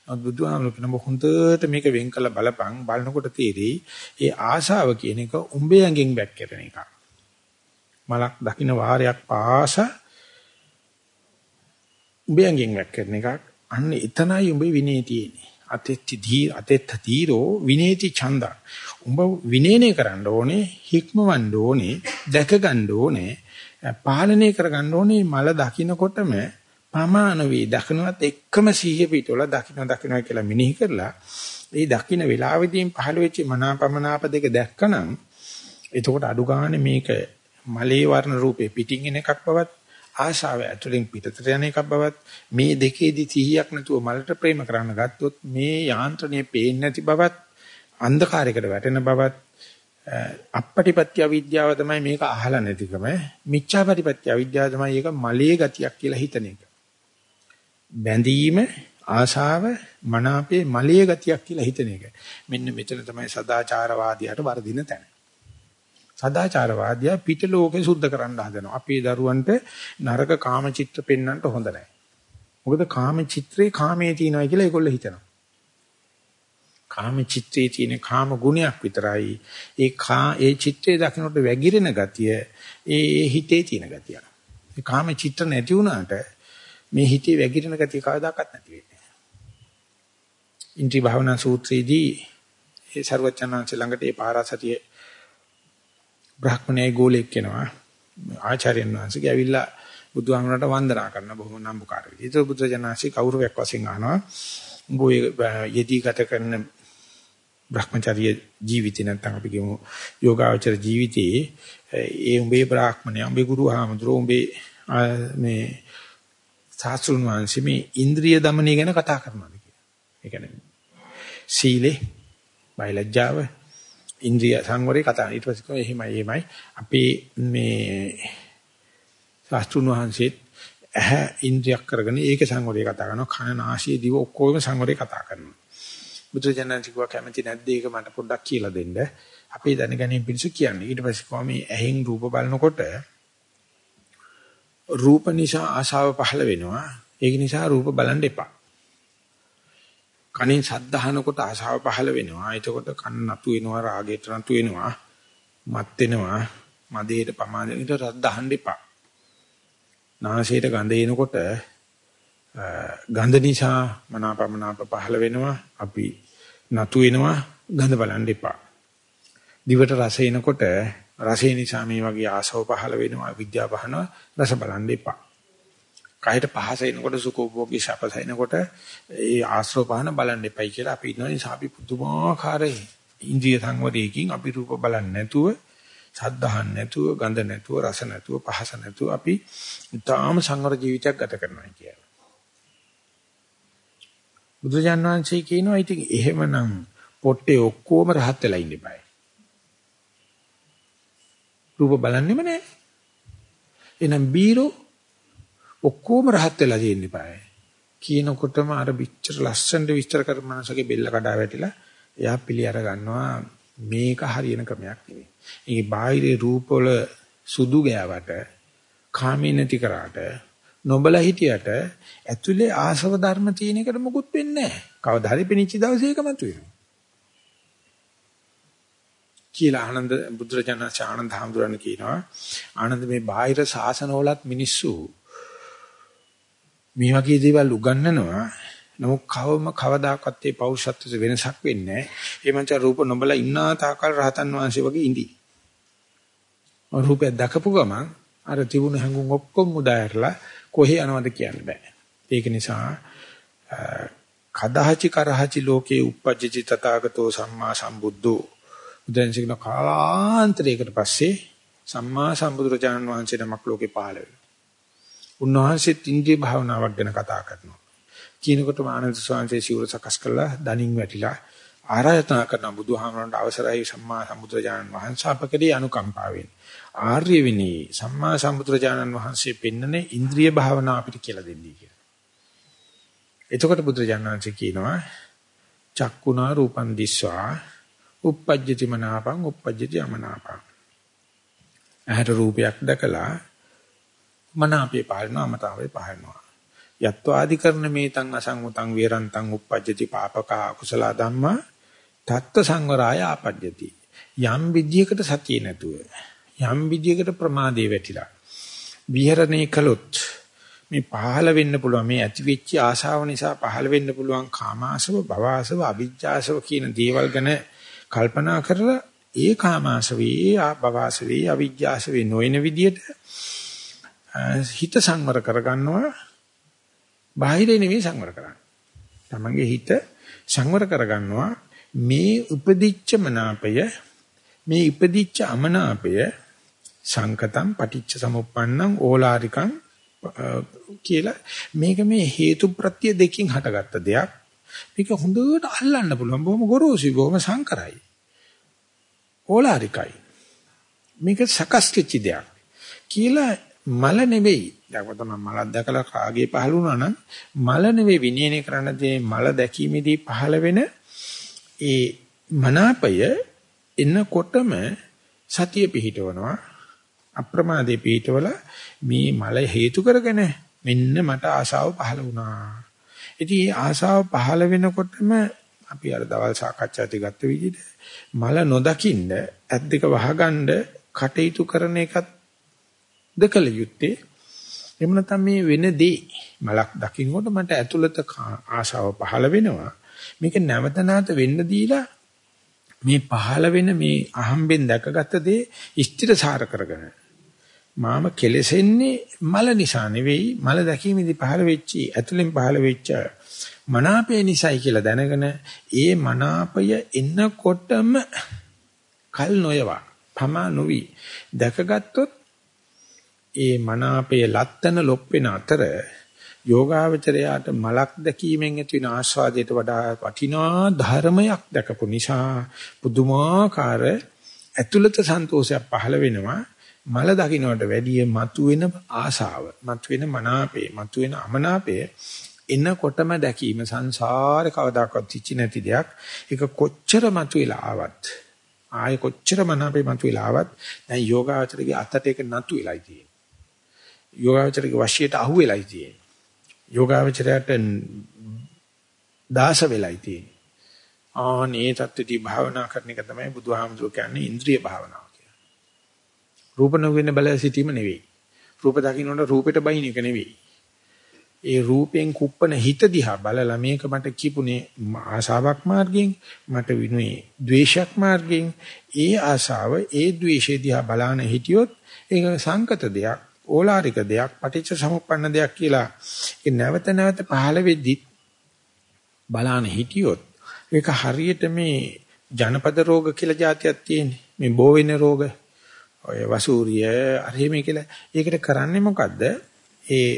නමුත් බුදුහාමුදුරු කියන හොඳට මේක වෙන් කළ බලපං බලනකොට තේරෙයි ඒ ආශාව කියන එක උඹේ ඇඟෙන් වැක්කිරෙන එකක්. මලක් දකින්න වාරයක් පාස උඹේ ඇඟෙන් වැක්කිරෙන එකක්. අන්න එතනයි උඹේ විනේ තියෙන්නේ. අතෙත්ති දී අතෙත්ත තීරෝ විනේති ඡන්ද. උඹ විනේනේ කරන්න ඕනේ, හික්මවන්න ඕනේ, දැක ගන්න ඕනේ, පාලනය කර ගන්න ඕනේ මල දකින්නකොටම පමාන වේ දකින්නත් එක්කම සිහිය පිටවල දකින්න දකින්න කියලා මිනිහි කරලා ඒ දකින්න වේලාවෙදීන් පහළ වෙච්ච මනාපමනාප දෙක දැක්කනම් එතකොට අඩු ගන්න මේක මලේ වර්ණ රූපේ පිටින් එන එකක් බවත් ආශාව ඇතුලෙන් පිටතට යන එකක් බවත් මේ දෙකේදී 100ක් නැතුව මලට ප්‍රේම කරන්න ගත්තොත් මේ යාන්ත්‍රණය පේන්නේ නැති බවත් අන්ධකාරයකට වැටෙන බවත් අපපටිපත්‍ය අවිද්‍යාව තමයි මේක අහලා නැතිකම මිච්ඡාපටිපත්‍ය අවිද්‍යාව තමයි ඒක මලේ ගතියක් කියලා හිතන එක බැඳීම ආශාව මනාපේ මලයේ ගතියක් කියලා හිතන එක. මෙන්න මෙතන තමයි සදාචාරවාදියාට වර්ධින තැන. සදාචාරවාදියා පිට ලෝකේ සුද්ධ කරන්න හදනවා. අපේ දරුවන්ට නරක කාමචිත්‍ර පෙන්වන්නට හොඳ නැහැ. මොකද කාමචිත්‍රේ කාමයේ තියෙනවා කියලා ඒගොල්ලෝ හිතනවා. කාමචිත්‍රේ තියෙන කාම ගුණයක් විතරයි. ඒ කා ඒ චිත්‍රේ දකින්නට වැగిරෙන ගතිය ඒ ඒ හිතේ තියෙන ගතිය. ඒ කාමචිත්‍ර නැති වුණාට මේ හිතේ වැగిරෙන ගතිය කවදාකවත් නැති වෙන්නේ. ඉන්ද්‍රි භාවනා සූත්‍රයේදී ඒ ਸਰවචනංශ ළඟට ඒ පාරාසතියේ බ්‍රාහ්මණයේ ගෝලෙක් කෙනවා ආචාර්යයන් වහන්සේගේ ඇවිල්ලා බුදුහාමරට වන්දනා කරන බොහොම නම්බුකාර විදිහට. ඒතර බුදුජානසී කෞරවයක් වශයෙන් අහනවා. උඹ යෙදී ගත කරන Brahmacharya ජීවිතේ නැත්නම් අපි කියමු යෝගාචර ජීවිතයේ ඒ උඹේ බ්‍රාහ්මණය උඹේ ගුරුහාමඳුර උඹේ මේ සාස්ෘණ වංශි මේ ඉන්ද්‍රිය দমনය ගැන කතා කරනවාද කියලා. ඒ කියන්නේ සීලේ බයලජ්ජාව ඉන්ද්‍රිය සංවරේ කතා. ඊට පස්සේ කොහේ එහෙමයි එහෙමයි අපි මේ සාස්ෘණ වංශීත් ඇහැ ඉන්ද්‍රියක් කරගෙන ඒක සංවරේ කතා කරනවා. කන නාසය දිව ඔක්කොම සංවරේ කතා කරනවා. බුදුජානන්තිකව කැමති නැද්ද ඒක මට පොඩ්ඩක් කියලා දෙන්න. අපි දැනගැනීම පිණිස කියන්නේ. ඊට පස්සේ කොහොම මේ ඇහෙන් රූප බලනකොට රූප නිසා ආශාව පහළ වෙනවා. ඒක නිසා රූප බලන්න එපා. කනින් ශබ්ද අහනකොට ආශාව පහළ වෙනවා. එතකොට කන නතු වෙනවා, රාගයට නතු වෙනවා, මත් වෙනවා, මදේට පමාදෙට රද්ද අහන්න එපා. නාසයට ගඳ එනකොට ගඳ නිසා මනාපමනාප පහළ වෙනවා. අපි නතු වෙනවා, ගඳ බලන්න එපා. දිවට රස එනකොට රසේ නිසා මේ වගේ ආසව පහළ වෙනවා විද්‍යාව පහනවා රස බලන්න එපා. කයට පහස එනකොට සුඛෝභෝගී ශපසයිනකොට ඒ ආශ්‍රව පහන බලන්න එපයි කියලා අපි ඉන්නවා නිසා අපි පුදුමාකාර ඉන්ද්‍රිය සංවදයකින් අපි රූප බලන්නේ නැතුව සද්ධාහන් නැතුව ගඳ නැතුව රස නැතුව පහස නැතුව අපි ඊටාම සංවර ජීවිතයක් ගත කරනවා කියලා. බුදුජානක වහන්සේ කියනවා ඉතින් එහෙමනම් පොට්ටේ ඔක්කොම රහත් වෙලා ඉන්න බෑ. රූප බලන්නෙම නැහැ. එහෙනම් බීරෝ ඔක්කොම රහත් වෙලා තියෙන්න eBay. කියනකොටම අර පිටර ලස්සනට විස්තර කර මනසගේ බෙල්ල කඩා වැටිලා එයා පිළි අර ගන්නවා මේක හරියන ක්‍රමයක් නෙවෙයි. ඒ බාහිරේ රූපවල සුදු ගෑවට කාමී නැති කරාට නොබල හිටියට ඇතුලේ ආසව ධර්ම තියෙන එකට මොකුත් වෙන්නේ නැහැ. කවදා හරි පිනිච්ච දවසේ ඒක මතුවෙනවා. කියලා ආනන්ද බුදුරජාණන් ආනන්ද හාමුදුරන් කියනවා ආනන්ද මේ බාහිර ශාසනවලත් මිනිස්සු මේ වගේ දේවල් උගන්වනවා. නමුත් කවම කවදාකවත් ඒ පෞරුෂත්වයේ වෙනසක් වෙන්නේ නැහැ. ඒ මංච රූප නොබල ඉන්නා තාකල් රහතන් වහන්සේ වගේ ඉඳි. රූපය දැකපු ගමන් අර තිබුණු හැඟුම් ඔක්කොම මුදාහැරලා කොහේ යනවද කියන්න බෑ. ඒක නිසා කදාචි කරහචි ලෝකේ uppajjati තථාගතෝ සම්මා සම්බුද්ධෝ. බුදුන් සිගන කාලාන්තරයකට පස්සේ සම්මා සම්බුදුරජාණන් වහන්සේ නමක් ලෝකේ පහළ වෙනවා. උන්වහන්සේත් ඉන්ද්‍රිය භාවනාවක් ගැන කතා කරනවා. කියනකොට ආනන්ද ස්වාමීන් සිවුර සකස් කළා දණින් වැටිලා ආරාධනා කරන බුදුහාමරන්ට අවසරයි සම්මා සම්බුදුරජාණන් වහන්සේ අපකදී අනුකම්පාවෙන්. ආර්ය විනී සම්මා සම්බුදුරජාණන් වහන්සේ පෙන්නනේ ඉන්ද්‍රිය භාවනාව අපිට කියලා දෙන්නේ කියලා. එතකොට බුදුරජාණන් වහන්සේ කියනවා චක්කුණා රූපන් දිස්වා uppajjati මනාපං uppajjati අමනාපං. ඇහැට රූපයක් දැකලා මනාපේ පාලනවා අමතාවේ පාලනවා. යත්වාදි කරන මේතං අසංගතං වේරන්තං uppajjati පාපක අකුසල ධම්මා තත්ත සංවරාය ආපජ්ජති. යම් විද්‍යයකට සතිය නැතුව යම් විද්‍යයකට ප්‍රමාදේ වැටිලා විහරණේ කළොත් මේ පහළ වෙන්න පුළුවන් මේ ඇති වෙච්ච ආශාව නිසා පහළ වෙන්න පුළුවන් කාමාශව භවආශව අවිජ්ජාශව කියන දේවල් ගැන කල්පනා කරලා ඒ කාමාශවේ ආභවාශවේ අවිජ්ජාශවේ නොයන විදියට හිත සංවර කරගන්නවා බාහිර නෙවෙයි සංවර කරන්නේ. තමන්ගේ හිත සංවර කරගන්නවා මේ උපදිච්ච මනාපය මේ ඉපදිච්ච අමනාපය සංකතම් පටිච්ච සමුප්පන්නං ඕලාරිකං කියලා මේක මේ හේතු ප්‍රත්‍ය දෙකකින් හටගත්ත දෙයක්. මේක හොඳට අල්ලන්න පුළුවන්. බොහොම ගොරෝසුයි, බොහොම සංකරයි. ඕලාරිකයි. මේක සකස් වෙච්ච දෙයක්. කියලා මල නෙවෙයි. දැන් තමයි මලක් දැකලා කාගේ පහළ වුණා නම් මල නෙවෙයි විනයනය කරන්න දේ මල දැකීමේදී පහළ වෙන ඒ මනාපය එනකොටම සතිය පිහිටවනවා අප්‍රමාදේ පිහිටවල මේ මල හේතු කරගෙන මෙන්න මට ආශාව පහළ වුණා. ඉතින් මේ ආශාව පහළ වෙනකොටම අපි අර දවල් සාකච්ඡාදී ගත්ත විදිහට මල නොදකින්න ඇත් දෙක වහගන්න කටයුතු කරන එකත් දකල යුත්තේ එහෙම නැත්නම් මේ වෙනදී මලක් දකින්නකොට මට ඇතුළත ආශාව පහළ වෙනවා. මේක නැවත නැවත වෙන්න දීලා මේ පහළ වෙන මේ අහම්බෙන් දැකගත දේ ස්ථිරසාර කරගෙන මාම කෙලෙසෙන්නේ මල නිසා නෙවෙයි මල දැකීමේදී පහළ වෙච්චි ඇතුලෙන් පහළ වෙච්ච මනාපය නිසායි කියලා දැනගෙන ඒ මනාපය එන්නකොටම කල් නොයවා පමා නොවි. දැකගත්තොත් ඒ මනාපය ලත්තන ලොප් වෙන අතර යෝගාවචරයාට මලක් දැකීමෙන් ඇති වෙන ආස්වාදයට වඩා වටිනා ධර්මයක් දැකපු නිසා පුදුමාකාර ඇතුළත සන්තෝෂයක් පහළ වෙනවා. මල දකින්නට වැඩිය මතුවෙන ආශාව මතුවෙන මනාපේ මතුවෙන අමනාපය එනකොටම දැකීම සංසාරේ කවදාකවත් තිච්චි නැති දෙයක්. ඒක කොච්චර මතුවලා ආවත් ආයෙ කොච්චර මනාපේ මතුවලා ආවත් දැන් යෝගාචරයේ අතට ඒක නතු වෙලයි තියෙන්නේ යෝගාචරයේ වශයට අහු වෙලයි තියෙන්නේ යෝගාචරයට දාස වෙලයි තියෙන්නේ ආනේ தත්ත්වදී භාවනා කරන එක තමයි බුදුහාමුදුරුවෝ කියන්නේ ඉන්ද්‍රිය භාවනාව කියලා. රූප නොවෙන බල සිටීම නෙවෙයි. රූප දකින්නට රූපෙට බයින් එක නෙවෙයි. ඒ රූපෙන් කුප්පන හිත දිහා බලලා මේක මට කිපුනේ ආශාවක් මාර්ගයෙන් මට විනුනේ ද්වේෂයක් මාර්ගයෙන් ඒ ආශාව ඒ ද්වේෂය දිහා බලාන හිටියොත් ඒක සංකත දෙයක් ඕලාරික දෙයක් පටිච්ච සමුප්පන්න දෙයක් කියලා ඒ නැවත නැවත පහළ වෙද්දි බලාන හිටියොත් ඒක හරියට මේ ජනපද රෝග කියලා જાතියක් තියෙන්නේ. මේ බෝ වෙන රෝග. ඔය වසූරිය අරහෙම කියලා. ඒකට කරන්නේ මොකද්ද? ඒ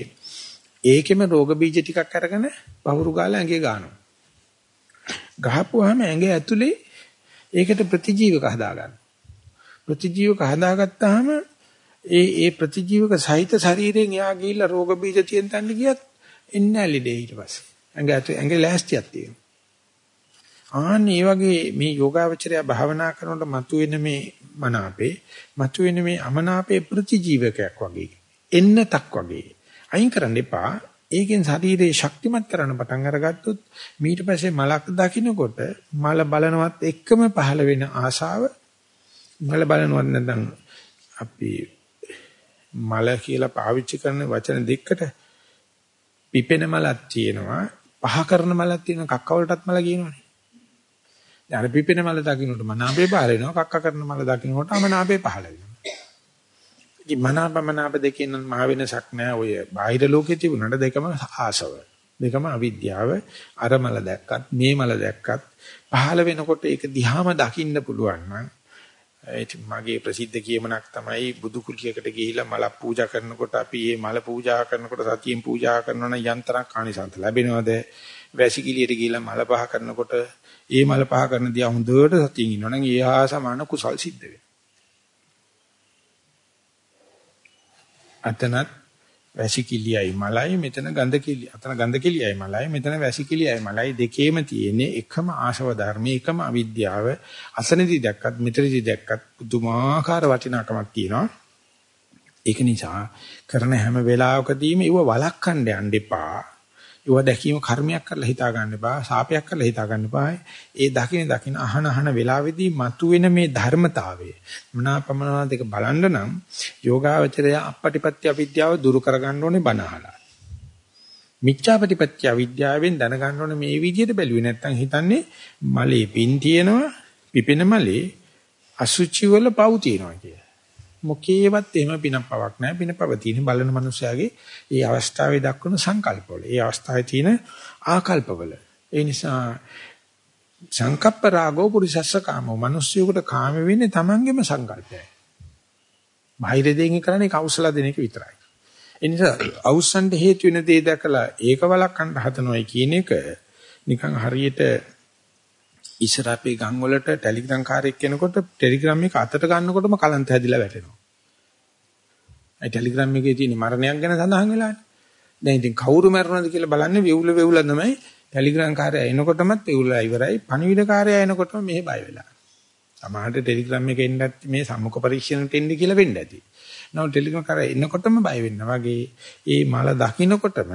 ඒකෙම රෝග බීජ ටිකක් අරගෙන පහුරු ගාලා ඇඟේ ගන්නවා. ගහපුවාම ඇඟ ඇතුලේ ඒකට ප්‍රතිජීවක හදාගන්න. ප්‍රතිජීවක හදාගත්තාම ඒ ඒ ප්‍රතිජීවක සහිත ශරීරයෙන් එයා ගිහිල්ලා රෝග බීජ තියෙන තැනට ගියත් එන්නේ නැහැ ලෙඩේ ඊට පස්සේ. ඇඟ ඇතුලේ ඇඟේ ලෑස්තියක් තියෙනවා. ආන්න ඒ වගේ මේ යෝගාවචරය භාවනා කරනකොට මතුවෙන මේ මනාපේ මතුවෙන මේ අමනාපේ ප්‍රතිජීවකයක් වගේ එන්නතක් වගේ අයින් කරන්න එපා ඒකෙන් ශරීරේ ශක්තිමත් කරන්න පටන් අරගත්තොත් ඊට පස්සේ මලක් දකින්නකොට මල බලනවත් එක්කම පහළ වෙන ආශාව මල බලනවත් නැත්නම් අපි මල කියලා පාවිච්චි කරන වචන දෙකකට පිපෙන මලක් තියෙනවා පහ කරන මලක් තියෙනවා කක්ක වලටත් මල කියනවනේ. අර පිපෙන මල දකින්නට මනාපේ පහල වෙනවා කක්ක කරන මල දකින්නට අමනාපේ පහල වෙනවා. ඉතින් මනාපමනාප දෙකෙන් මහ වෙනසක් නෑ. ඔය බාහිර ලෝකේ තිබුණාට දෙකම ආසව දෙකම අවිද්‍යාව. අර මල දැක්කත් මේ මල දැක්කත් පහල වෙනකොට ඒක දිහාම දකින්න පුළුවන් නම් මගේ ප්‍රසිද්ධ කියමනක් තමයි බුදු කුලියකට ගිහිලා මල පූජා කරනකොට අපි මේ මල පූජා කරනකොට සතියෙන් පූජා කරනවා නම් යන්තරක් කාණිසන්ත ලැබෙනවද වැසිකිළියට ගිහිලා මල පහ කරනකොට ඒ මල පහ කරන දියා හොඳට සතියින් ඉන්නවනම් ඒ හා සමාන කුසල් සිද්ධ වෙනවා. අතනත් වැසිකිළියයි මලයි මෙතන ගඳ කිලි අතන ගඳ කිලියයි මලයි මෙතන වැසිකිළියයි මලයි. දෙකේම තියෙන්නේ එකම ආශව ධර්මයේ එකම අවිද්‍යාව. අසනදී දැක්කත් මෙතනදී දැක්කත් පුදුමාකාර වටිනාකමක් තියෙනවා. ඒක නිසා කරන හැම වෙලාවකදීම ඒව වළක්වන්න යන්න එපා. ඒව දැකීම කර්මයක් කරලා හිතා ගන්න එපා, සාපයක් කරලා හිතා ගන්න එපා. ඒ දකින දකින අහන අහන වෙලාවේදී මතුවෙන මේ ධර්මතාවය මනාපමනා දෙක බලන්න නම් යෝගාවචරය අපපටිපත්‍ය අවිද්‍යාව දුරු කරගන්න ඕනේ බනහලා. මිච්ඡාපටිපත්‍ය අවිද්‍යාවෙන් දැනගන්න ඕනේ මේ විදිහට බැලුවේ නැත්නම් හිතන්නේ මලේ පින් තියෙනවා, පිපෙන මලේ අසුචි වල පව් තියෙනවා කියලා. මොකේවත් එහෙම පිනක් පවක් නැහැ. පින පව තියෙන බලන මනුස්සයාගේ ඒ අවස්ථාවේ දක්වන සංකල්පවල. ඒ අවස්ථාවේ තියෙන ආකල්පවල. ඒ නිසා සංකප්ප රාගෝ පුරිසස්ස කාමෝ. මිනිස්සුයෙකුට කාම වෙන්නේ Tamanගෙම සංකල්පයයි. බාහිර දෙයෙන් කරන්නේ කෞසල දෙන එක විතරයි. ඒ නිසා අවුස්සන්ට හේතු වෙන දේ දැකලා ඒක වළක්වන්න හදනවයි කියන එක නිකන් හරියට ඉස්සර අපේ ගම් වලට ටෙලිග්‍රෑම් කාර්යයක් කෙනකොට ටෙලිග්‍රෑම් එක අතට ගන්නකොටම කලන්ත හැදිලා වැටෙනවා. ඒ ටෙලිග්‍රෑම් එකේ තියෙන මරණයක් ගැන සඳහන් වෙලානේ. දැන් ඉතින් කවුරු මරනවද කියලා බලන්නේ වෙවුල වෙවුල තමයි ටෙලිග්‍රෑම් කාර්යය එනකොටමත් වෙවුලලා ඉවරයි. පණිවිඩ කාර්යය එනකොටම මෙහෙ බය වෙලා. සමහරට ටෙලිග්‍රෑම් එකේ එන්නත් මේ සම්මුඛ පරීක්ෂණයට එන්නේ කියලා වෙන්න ඇති. නමුත් ටෙලිග්‍රෑම් කාර්යය එනකොටම බය වෙනවා වගේ ඒ මල දකින්නකොටම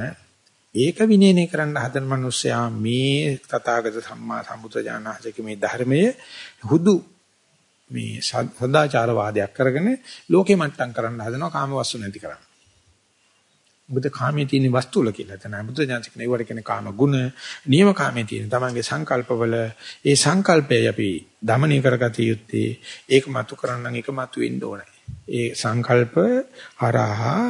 ඒක විනයනය කරන්න හදන මිනිස්සයා මේ තථාගත සම්මා සම්බුද්ධජානහසක මේ ධර්මය හුදු මේ සදාචාරවාදයක් කරගෙන ලෝකේ මට්ටම් කරන්න හදනවා කාම වස්තු නැති කරන්න. මොකද කාමයේ තියෙන වස්තුල කියලා තමයි බුද්ධජානක නේවට කියන කාම ගුණ නියම කාමයේ තියෙන තමන්ගේ සංකල්පවල ඒ සංකල්පය අපි দমনය කරගත යුත්තේ ඒක මතු කරන්න නම් ඒක මතු වෙන්න ඕනේ. ඒ සංකල්ප හරහා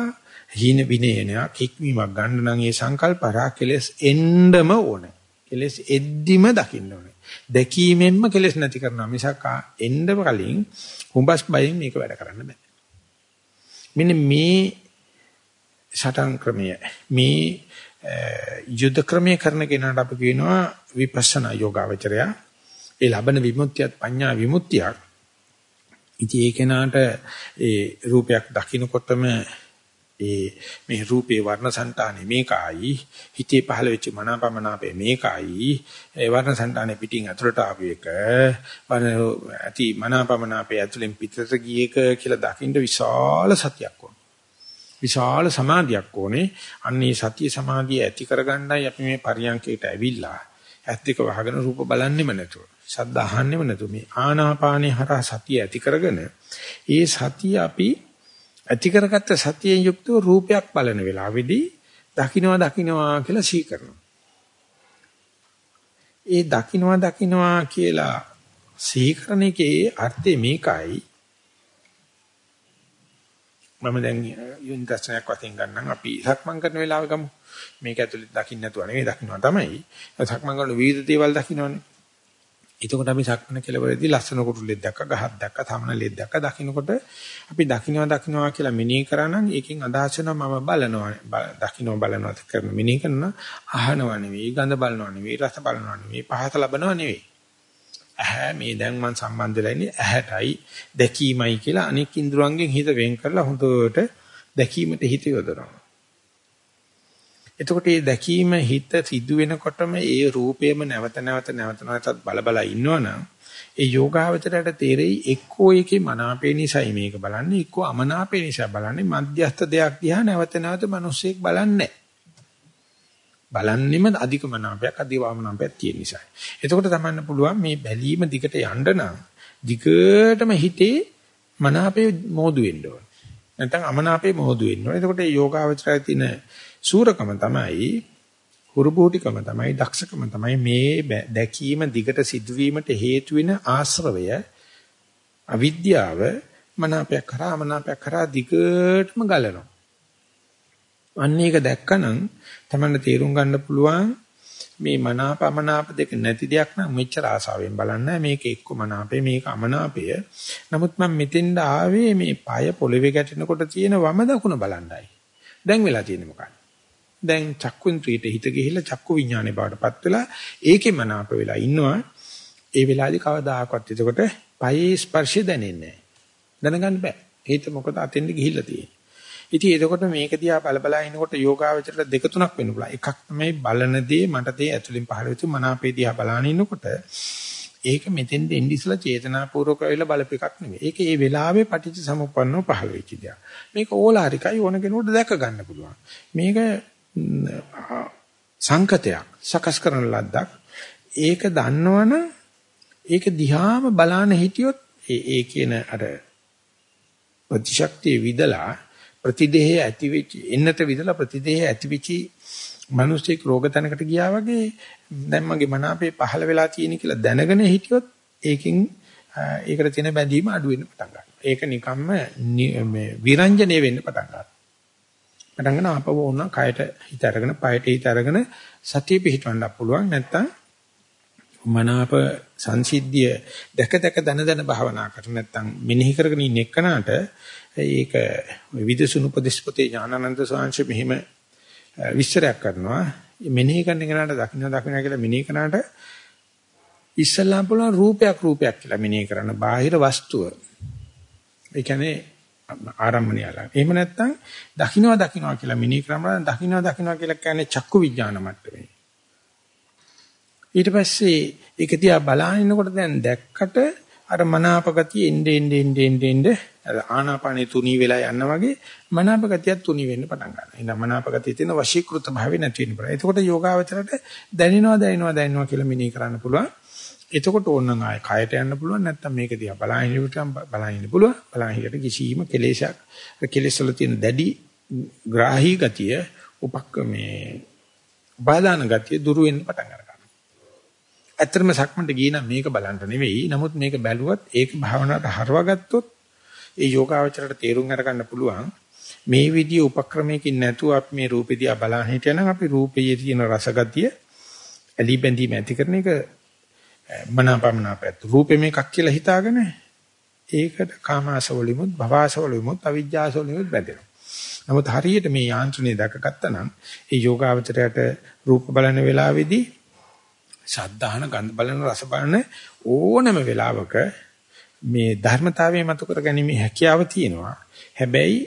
හීන විනේනයක් හික්මීමක් ගන්න නම් ඒ සංකල්ප හරහා කෙලස් එන්නම ඕනේ. කෙලස් එද්දිම දකින්න ඕනේ. දැකීමෙන්ම කෙලස් නැති කරනවා මිසක් එන්නම කලින් හුඹස් බයෙන් මේක වැඩ කරන්න බෑ. මෙන්න මේ සටන් ක්‍රමය මේ යුද්ධ ක්‍රමය කරන කෙනාට අපි කියනවා විපස්සනා යෝගාවචරය. ඒ ලබන විමුක්තියත් පඤ්ඤා විමුක්තියක්. ඉතින් ඒ කෙනාට ඒ රූපයක් දකින්නකොටම ඒ මේ රූපේ වර්ණ సంతානෙ මේකයි. හිතේ පහළ වෙච්ච මනාපමනාපේ මේකයි. ඒ වර්ණ సంతානෙ පිටින් ඇතුළට ආපු එක වර්ණ ඇති මනාපමනාපේ ඇතුළෙන් පිටතට ගිය එක කියලා දකින්න විශාල සතියක් ඕන. විශාල සමාධියක් ඕනේ. අන්නේ සතිය සමාධිය ඇති කරගන්නයි අපි මේ පරියන්කේට ඇවිල්ලා ඇත්තක වහගෙන රූප බලන්නෙම නැතුව සද්ද අහන්නෙම නැතුව මේ ආනාපානේ හරහා සතිය ඇති කරගෙන ඒ සතිය අපි ඇති කරගත්ත සතියෙන් යුක්තව රූපයක් බලන වෙලාවේදී දකින්නවා දකින්නවා කියලා සී කරනවා. ඒ දකින්නවා දකින්නවා කියලා සී කරන එකේ අර්ථය මේකයි. මම දැන් යුනිදර්ශනයක් වශයෙන් ගන්නම් අපි සක්මන් කරන වෙලාව ගමු. මේක ඇතුළේ දකින්න නැතුව නෙවෙයි දකින්නවා තමයි. සක්මන් කරන විවිධ දේවල් දකින්නවනේ. එතකොට අපි සක්මන කෙලවරදී ලස්සන කුරුල්ලෙක් දැක්ක ගහක් දැක්ක තමනලෙක් දැක්ක දකින්නකොට අපි දකින්නවා දකින්නවා කියලා මෙනෙහි කරා නම් ඒකෙන් අදහස් වෙනවා මම බලනවා දකින්නවා බලනවා කරන මෙනෙහි කරන අහනවා නෙවෙයි ගඳ බලනවා නෙවෙයි රස බලනවා නෙවෙයි පහත ලබනවා නෙවෙයි. ඇහැ මේ දැන් මම සම්බන්ධ වෙලා ඉන්නේ ඇහැටයි දැකීමයි කියලා අනෙක් ඉන්ද්‍රයන්ගෙන් හිත වෙන් කරලා හොඳට දැකීමට හිත යොදනවා. එතකොට මේ දැකීම හිත සිදු වෙනකොටම ඒ රූපයම නැවත නැවත නැවත නැවතත් බල බල ඉන්නවනම් ඒ යෝගාවචරයට තේරෙයි එක්කෝ එකේ මනාපේ නිසායි මේක බලන්නේ එක්කෝ අමනාපේ නිසා බලන්නේ මධ්‍යස්ථ දෙයක් දිහා නැවත නැවත මිනිස්සෙක් බලන්නේ බලන්නෙම අධික මනාපයක් අධික වමනාපයක් තියෙන නිසා. එතකොට තමන්න පුළුවන් මේ බැලීම දිගට යන්න නම් දිගටම හිතේ මනාපේ මෝදු වෙන්න ඕන. නැත්නම් අමනාපේ මෝදු වෙන්න ඕන. එතකොට මේ යෝගාවචරයේ තියෙන සූරකම තමයි හුරුබෝටිකම තමයි දක්ෂකම තමයි මේ දැකීම දිගට සිදුවීමට හේතු වෙන ආශ්‍රවය අවිද්‍යාව මනාපයක් කරා මනාපයක් කරා දිගටම ගලනවා. අන්න ඒක දැක්කනම් තමයි තේරුම් ගන්න පුළුවන් මේ මනාපමනාප දෙක නැති දෙයක් නම් මෙච්චර ආසාවෙන් බලන්නේ මේක එක්ක මනාපේ මේක අමනාපය. නමුත් මම මෙතෙන්ද ආවේ මේ পায় පොළවේ ගැටෙනකොට තියෙන වම දකුණ බලන්නයි. දැන් වෙලා තියෙන්නේ මොකක්ද? දැන් චක්කුන්ත්‍රියට හිත ගිහිල්ලා චක්කු විඥානේ බවටපත් වෙලා ඒකේ මනාප වෙලා ඉන්නවා. ඒ වෙලාවේදී කවදාකවත් එතකොට පයේ ස්පර්ශය දැනෙන්නේ නැහැ. දැනගන්න බෑ. හිත මොකද අතෙන්ද ගිහිල්ලා තියෙන්නේ. ඉතින් එතකොට මේක දිහා බල බල ඉනකොට යෝගාවචරයට දෙක තුනක් වෙන්න පුළුවන්. එකක් තමයි බලන දේ මට දේ ඇතුලින් පහළ වෙච්ච මනාපේ දිහා බලාන ඉන්නකොට ඒක මෙතෙන්ද එන්නේ ඉස්සලා චේතනාපූර්වක වෙලා බලප එකක් නෙමෙයි. ඒක ඒ වෙලාවේ පටිච්ච සමුප්පන්නව පහළ වෙච්ච දෙයක්. මේක ඕලාරිකයි ඕන කෙනෙකුට දැක ගන්න පුළුවන්. මේක සංකතයක් සකස් කරන ලද්දක් ඒක දන්නවනම් ඒක දිහාම බලාන හිටියොත් ඒ ඒ කියන අර ප්‍රතිශක්තිය විදලා ප්‍රතිදේහය ඇති වෙච්ච එන්නත විදලා ප්‍රතිදේහය ඇති වෙච්ච මිනිස්සෙක් රෝග තැනකට ගියා වගේ දැන් මගේ මන අපේ පහළ වෙලා තියෙන කියලා දැනගෙන හිටියොත් ඒකෙන් ඒකට තියෙන බැඳීම අඩු වෙන්න පටන් ගන්නවා. ඒක නිකම්ම මේ විරංජනේ වෙන්න පටන් ගන්නවා. අරගෙන ආපව ඕන කයට හිත අරගෙන පයට හිත අරගෙන සතිය පිහිටවන්න පුළුවන්. නැත්තම් මනාප සංසිද්ධිය දැක දැක දන දන භාවනා කර නැත්තම් මෙනෙහි කරගෙන ඉන්න එකනට ඒක විදසුණු උපදේශපතේ ඥානানন্দ සාංශ මෙහිම විස්තරයක් කරනවා. මෙනෙහි කරන එකනට දකින්න දකින්න කියලා මෙනෙහි කරනට ඉස්සල්ලාම පුළුවන් රූපයක් රූපයක් කියලා මෙනෙහි කරන බාහිර වස්තුව. ඒ කියන්නේ ආරම්භණියලා. එහෙම නැත්නම් දකින්නවා දකින්නවා කියලා මෙනෙහි කරනවා දකින්නවා දකින්නවා කියලා කියන්නේ චක්කු විඥාන මට්ටමේ. ඊට පස්සේ ඒක දිහා බලනකොට දැන් දැක්කට අර මනාපගතිය එnde ende ende ende ende ආනාපානෙ තුනී වෙලා යනවා වගේ මනාපගතියත් තුනී වෙන්න පටන් ගන්නවා. එහෙනම් මනාපගතිය තියෙන වශීකృత භාවය නැති වෙන්න පුළුවන්. එතකොට යෝගාවචරයට දැනෙනවා දැනෙනවා දැනෙනවා කියලා මෙනෙහි කරන්න පුළුවන්. එතකොට ඕනනම් ආය කයට යන්න පුළුවන් නැත්නම් මේක දිහා බලහින් ඉන්න බලහින් පුළුවන් බලහින් කිසිම කෙලෙසක් කෙලෙස් වල තියෙන දැඩි ග්‍රාහී ගතිය උපක්ක මේ බාධාන ගතිය දුරු වෙන්න පටන් ගන්නවා. ඇත්තටම සක්මන්ට ගියේ නම් මේක බලන්න නෙවෙයි. නමුත් මේක බැලුවත් ඒක භාවනාවට හරවාගත්තොත් ඒ යෝගාවචරයට තේරුම් අරගන්න පුළුවන් මේ විදිය උපක්‍රමයකින් නැතුව අපි මේ රූපෙදියා බලන් හිටියනම් අපි රූපයේ තියෙන රසගතිය ඇලි බැඳීම ඇති කරන එක මනාපමනාපයත් රූපෙ මේකක් කියලා හිතාගෙන ඒකට කාමාසවලිමුත් භවසවලිමුත් අවිජ්ජාසවලිමුත් බැඳෙනවා. නමුත් හරියට මේ යාන්ත්‍රණය දැකගත්තා නම් ඒ යෝගාවචරයට රූප බලන වෙලාවේදී ශබ්දාහන ගන්ධ බලන රස බලන ඕනම වෙලාවක මේ ධර්මතාවය මතු කර ගැනීම හැකියාව තියෙනවා. හැබැයි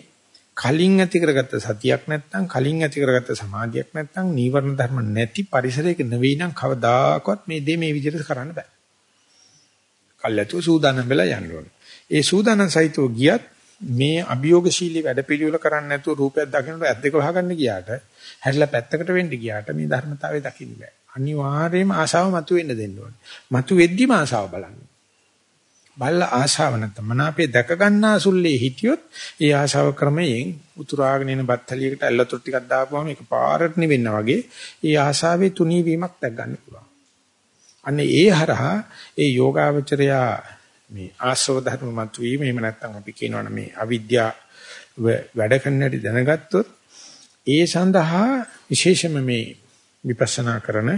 කලින් ඇති කරගත්ත සතියක් නැත්නම් කලින් ඇති කරගත්ත සමාධියක් නැත්නම් නීවරණ ධර්ම නැති පරිසරයක නෙවෙයි නම් කවදාකවත් මේ දේ මේ විදිහට කරන්න බෑ. කල්ැතුව සූදානම් වෙලා යන්න ඕනේ. ඒ සූදානම් සහිතව ගියත් මේ අභියෝගශීලී වැඩපිළිවෙල කරන්න නැතුව රූපයක් දකින්නට ඇස් දෙක වහගන්න ගියාට හැරිලා පැත්තකට වෙන්න ගියාට මේ ධර්මතාවය දකින්න බෑ. අනිවාර්යයෙන්ම ආශාව මතුවෙන්න දෙන්න ඕනේ. මතුවෙද්දිම ආශාව බලන්න. බල්ල ආශාව නැත්නම් මනාපේ දැක ගන්නා සුල්ලේ හිටියොත් ඒ ආශාව ක්‍රමයෙන් උතුරාගෙන එන බත්තලියකට ඇල්ලතොට ටිකක් දාපුවම ඒක පාරට නිවෙන්න වගේ ඒ ආශාවේ තුනී වීමක් දැක් ගන්න පුළුවන්. අන්නේ ඒ හරහා ඒ යෝගාවචරයා මේ ආශව ධර්ම මතුවීම එහෙම නැත්නම් අපි කියනවනේ මේ අවිද්‍යාව වැඩ කරන හැටි දැනගත්තොත් ඒ සඳහා විශේෂම මේ විපස්සනා කරන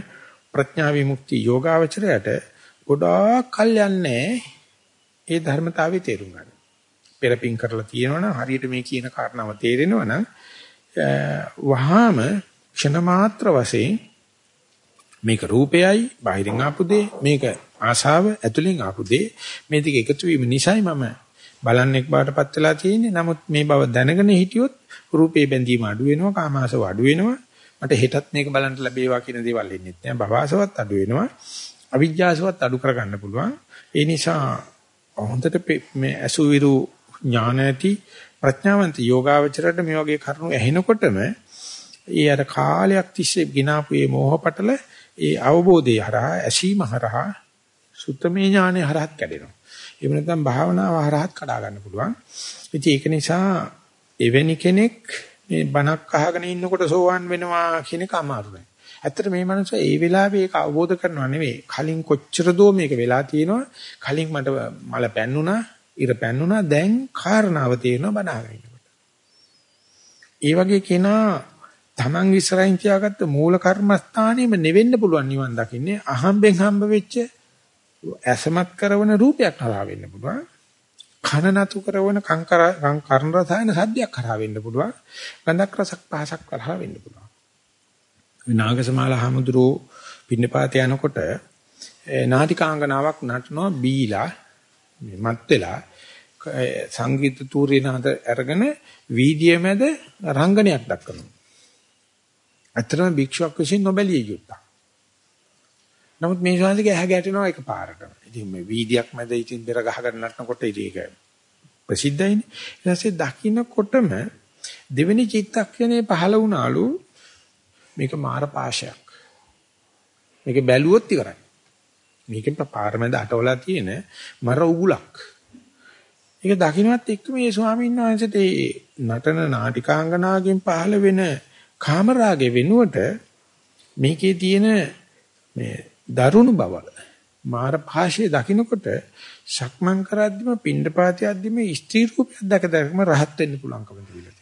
ප්‍රඥා විමුක්ති යෝගාවචරයට ගොඩාක් කල් යන්නේ ඒ ධර්මතාවය තේරුම් ගන්න. පෙරපින් කරලා තියෙනවනම් හරියට මේ කියන කාරණාව තේරෙනවනම් වහාම ක්ෂණ මාත්‍ර වශයෙන් මේක රූපයයි බාහිරින් ආපු දෙය මේක ආශාව ඇතුලින් ආපු දෙය මේ දෙක එකතු වීම නිසායි මම බලන්නෙක් බාටපත් වෙලා තියෙන්නේ. නමුත් මේ බව දැනගෙන හිටියොත් රූපේ බැඳීම අඩු වෙනවා කාමාශව අඩු වෙනවා. මට හෙටත් මේක බලන්න ලැබේවා කියන දේවල් එන්නේ නැහැ. භවසවත් අඩු වෙනවා. අවිජ්ජාසවත් අඩු කරගන්න පුළුවන්. ඒ නිසා හොඳට මේ අසුවිරු ඥාන ඇති ප්‍රඥාවන්ත යෝගාවචරයට මේ වගේ කරුණු ඇහෙනකොටම ඒ අර කාලයක් තිස්සේ ගినాපු මේ මෝහපටල ඒ අවබෝධය හරහා ඇසීම හරහා සුත්තමේ ඥානෙ හරහත් කැඩෙනවා. එහෙම නැත්නම් භාවනාව හරහත් කඩා ගන්න පුළුවන්. ඉතින් ඒක නිසා එවැනි කෙනෙක් මේ බණක් අහගෙන ඉන්නකොට සෝවන් වෙනවා කියන එක අමාරු නෑ. ඇත්තට මේ මනුස්සයා ඒ වෙලාවේ ඒක අවබෝධ කරනවා නෙවෙයි. කලින් කොච්චර දෝ මේක වෙලා තියෙනවා. කලින් මට මල පැන්නුනා, ඉර පැන්නුනා. දැන් කාරණාව තේරෙනවා බනහගෙන ඒ වගේ කෙනා Taman ඉස්සරහින් තියාගත්ත මූල කර්මස්ථානෙම නෙවෙන්න පුළුවන් නිවන් දකින්නේ. අහම්බෙන් හම්බ වෙච්ච ඇසමත් කරන රූපයක් හරහා වෙන්න පුළුවන්. කන නතු කරන කංකර කර්ණ රසායන සද්දයක් කරහා වෙන්න පුළුවන්. ගන්ධක් රසක් පහසක් කරහා වෙන්න පුළුවන්. නාගසමාල හමුදුරෝ පින්නපාත යනකොට නාටිකාංගනාවක් නටනවා බීලා මත් වෙලා සංගීත තූර්යනාද අරගෙන වීදියේ මැද රංගනයක් දක්වනවා. ඇත්තටම භික්ෂුවක් විසින් නොබැලිය යුත්තක්. නමුත් මේ ශාන්තිගේ ඇහැ ගැටෙනවා එකපාරටම. ඉතින් මේ වීදියක් මැද ඉතින් බෙර ගහගෙන නටනකොට ඒක ප්‍රසිද්ධයිනේ. ඊට පස්සේ දකින්නකොටම දෙවෙනි චිත්තක්ෂණේ පහළ වුණාලු මේක මාර පාශයක්. මේක බැලුවොත් ඉවරයි. මේකෙන් පාර මැද අටවලා තියෙන මර උගුලක්. ඒක දකින්නත් එක්ක මේ ස්වාමීන් වහන්සේට ඒ නටන නාටිකාංගනාගෙන් පහළ වෙන කාමරාගේ වෙනුවට මේකේ තියෙන මේ දරුණු බව මාර භාෂයේ දකින්නකොට සක්මන් කරද්දිම පින්ඩපාතය අද්දිම ස්ත්‍රී රූපයක් දැක දැකම රහත් වෙන්න පුළුවන්කම තිබිලා තියෙනවා.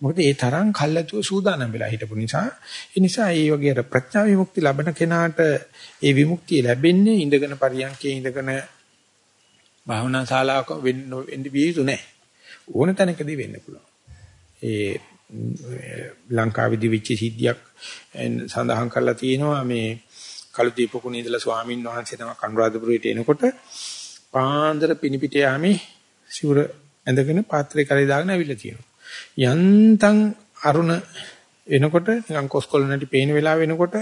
මොකද ඒ තරම් කල්ැතුව සූදානම් වෙලා හිටපු නිසා ඒ නිසා ඒ වගේ අර ප්‍රඥා විමුක්ති ලබන කෙනාට ඒ විමුක්තිය ලැබෙන්නේ ඉඳගෙන පරියන්කේ ඉඳගෙන භාවනා ශාලාවක වෙන්න වෙන්න විය යුතු නැහැ. ඕන තැනකදී වෙන්න පුළුවන්. ඒ ලංකාවේදී වෙච්ච සිද්ධියක් සඳහන් කරලා තියෙනවා මේ කළුදීප කුණේ ඉඳලා ස්වාමින් වහන්සේ තමයි කනුරාදපුරයට එනකොට පාන්දර පිනිපිට යාමේ සිවුර ඇඳගෙන පාත්‍රේ කරේ දාගෙන ඇවිල්ලා තියෙනවා. යන්තම් අරුණ එනකොට නිකන් කොස්කොල නැටි පේන වෙලාව වෙනකොට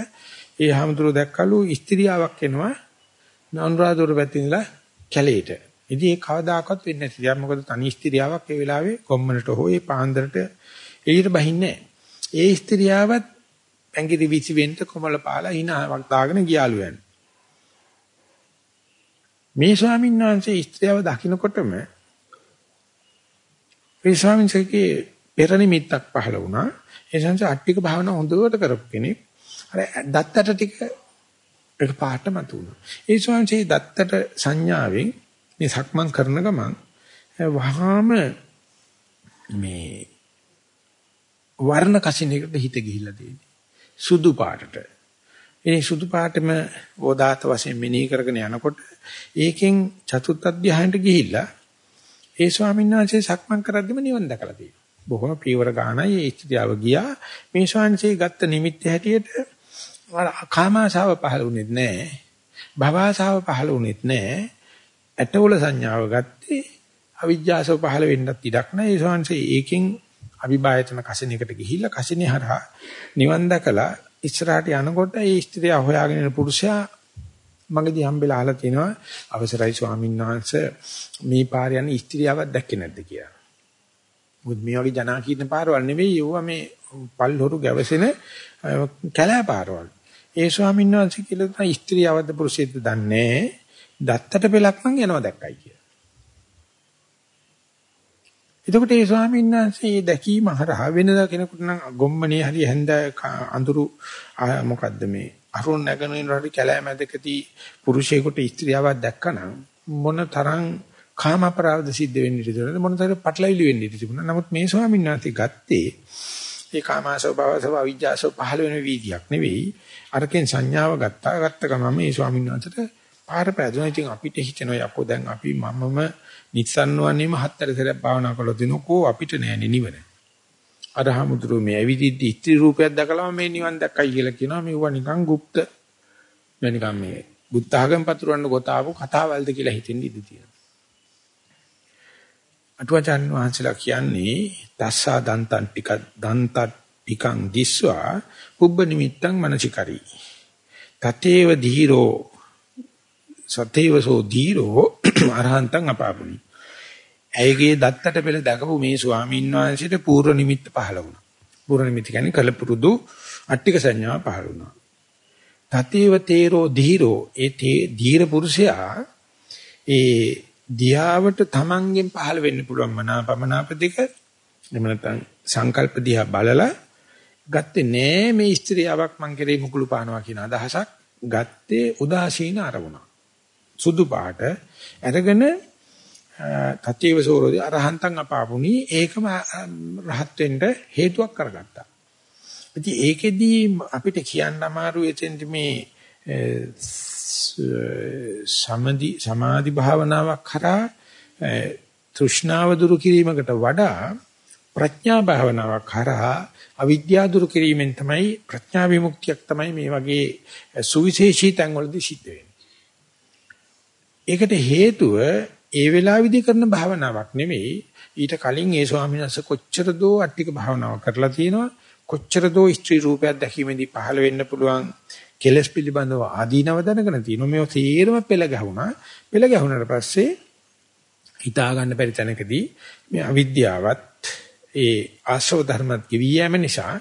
ඒ හැමතුරු දැක්කලු ස්ත්‍රියාවක් එනවා නනුරාදපුර පැත්තේ ඉඳලා කැලේට. ඉතින් ඒ කවදාකවත් වෙන්නේ නැති දෙයක්. මොකද තනි ස්ත්‍රියාවක් ඒ වෙලාවේ කොම්මනට හෝ ඒ පාන්දරට එළියට බහින්නේ ඒ ස්ත්‍රියාවත් ඇඟිලි විසි වෙන්න කොමල පාලා hinaවක් දාගෙන ගියාලු යන්නේ. මේ ස්වාමීන් වහන්සේ ස්ත්‍රියව දකින්නකොටම මේ ස්වාමීන් වහන්සේගේ පෙර නිමිත්තක් පහළ වුණා. ඒ සංස අට්ටික භාවනා හොඳට කරපු කෙනෙක්. අර දත්තට ටික එක පාට මතුණා. ඒ ස්වාමීන් වහන්සේ දත්තට සංඥාවෙන් මේ සක්මන් කරන ගමන් වහාම මේ වර්ණ කසිනයකට හිත ගිහිල්ලා තියෙන්නේ. සුදු පාටට. ඒ සුදු පාටම ඕදාත වශයෙන් මෙනෙහි කරගෙන යනකොට ඒකෙන් චතුත් අධ්‍යාහයට ගිහිල්ලා ඒ ස්වාමීන් වහන්සේ සක්මන් කරද්දිම නිවන් දැකලා තියෙනවා. බොහොම පීවර ගානයි ඒ ස්ත්‍රියව ගියා. මේ ස්වාමීන්සේ ගත්ත නිමිත්ත හැටියට කාමාශාව පහළ වුණෙත් නැහැ. භවආශාව පහළ වුණෙත් නැහැ. ඇටවල සංඥාව ගත්තේ අවිජ්ජාසව පහළ වෙන්නත් ඉඩක් නැහැ. ඒ ස්වාමීන්සේ ඒකෙන් අවිභායතන කසිනයකට ගිහිල්ලා කසිනේ හරහා නිවන් දැකලා ඉස්සරහට යනකොට ඒ ස්ත්‍රිය හොයාගෙන ඉන්න පුරුෂයා මගදී හම්බෙලා අහලා තිනවා අවසරයි ස්වාමීන් වහන්සේ මේ පාර යන ස්ත්‍රියවක් දැක්කේ නැද්ද කියලා. මොකද මේ වගේ ජනාකීර්ණ පාරවල් නෙවෙයි ඒවා මේ පල්හොරු ගැවසෙන කැලෑ පාරවල්. ඒ ස්වාමීන් වහන්සේ කියලා තමයි ස්ත්‍රියවද පුරුෂයෙක්ද දන්නේ දත්තට පෙලක් නම් යනවා දැක්කයි කියලා. එතකොට ඒ ස්වාමීන් වහන්සේ මේ දැකීම හරහා වෙනදා කෙනෙකුට නම් ගොම්මනේ හරි හැන්ද අඳුරු මොකද්ද මේ අරුණ නැගගෙන රටි කැලෑ මැදකදී පුරුෂයෙකුට ස්ත්‍රියවක් දැක්කනම් මොන තරම් කාම අපරාධ සිද්ධ වෙන්න ඉතිරද මොන තරම් පටලවිලි වෙන්න ඉතිරිබුණා. නමුත් මේ ස්වාමීන් වහන්සේ ගත්තේ ඒ කාමාසව භවසව අවිජ්ජාසව පහළ වෙන වීදියක් නෙවෙයි. අරකින් සංඥාව ගත්තා. ගත්ත ගමන් මේ ස්වාමීන් වහන්සේට පාර පැදුණා. ඉතින් අපිට හිතෙනවා යකෝ දැන් අපි මමම නිස්සන්වන්නේම හතර සැරයක් භාවනා කළොත් දිනකෝ අපිට නෑනේ නිවන. අර හමුදුරු මේ ඇවිදිද්දි ඉත්‍රි රූපයක් දැකලාම මේ නිවන් දැක්කයි කියලා කියනවා මේවා නිකන් গুপ্ত මේ නිකන් මේ බුද්ධ ආගම පතුරවන්න ගොතාවු කතාවල්ද කියලා හිතෙන්න ඉඩ තියෙනවා. අටුවචාන් වහන්සේලා කියන්නේ තස්සා දන්තන් ටික දන්තත් ටිකං දිස්වා පුබ්බ නිමිත්තං මනසිකරි. තතේව ධීරෝ සතේවසෝ ධීරෝ අරහන්තං අපාපුනි. ඇයගේ දත්තට පෙළ දැකපු මේ ස්වාමීන් වහන්සේට පූර්ව නිමිත්ත පහළ වුණා. පූර්ව නිමිත්ත කියන්නේ කලපුරුදු අට්ටික සංඥා පහළ වුණා. තතේව තේරෝ ධීරෝ ඒ ධීර පුරුෂයා ඒ දියාවට තමන්ගෙන් පහළ වෙන්න පුළුවන් මනාපමනාප දෙක එහෙම නැත්නම් සංකල්ප දිහා බලලා ගත්තේ නෑ මේ ස්ත්‍රියාවක් මං කෙරේ මුකුළු පානවා කියන අදහසක් ගත්තේ උදාසීන අරමුණක්. සුදු පාට අරගෙන තත්‍යව සෝරෝදී අරහන්තං අපාපුනි ඒකම රහත් වෙන්න හේතුවක් කරගත්තා. ඉතින් ඒකෙදී අපිට කියන්න අමාරු එතෙන්දි මේ සමදි සමාධි භාවනාවක් කරා තෘෂ්ණාව දුරු කිරීමකට වඩා ප්‍රඥා භාවනාවක් කරා අවිද්‍යාව දුරු කිරීමෙන් තමයි ප්‍රඥා විමුක්තියක් තමයි මේ වගේ සුවිශේෂී තැන් වලදී සිද්ධ වෙන්නේ. ඒකට හේතුව ඒ වෙලාවේදී කරන භාවනාවක් නෙමෙයි ඊට කලින් ඒ ස්වාමීන් වහන්සේ කොච්චර දෝ අට්ටික භාවනාවක් කරලා තියෙනවා. කොච්චර දෝ ස්ත්‍රී රූපයක් දැකීමේදී පහළ වෙන්න පුළුවන්. කෙලස් පිළිබඳව ආදීනව දැනගෙන තියෙනවා. මේ තීරම පෙළ ගැහුණා. පෙළ ගැහුණාට පස්සේ හිතා ගන්න බැරි තැනකදී මේ අවිද්‍යාවත් ඒ ආශ්‍රව ධර්මත් කිවියම නිසා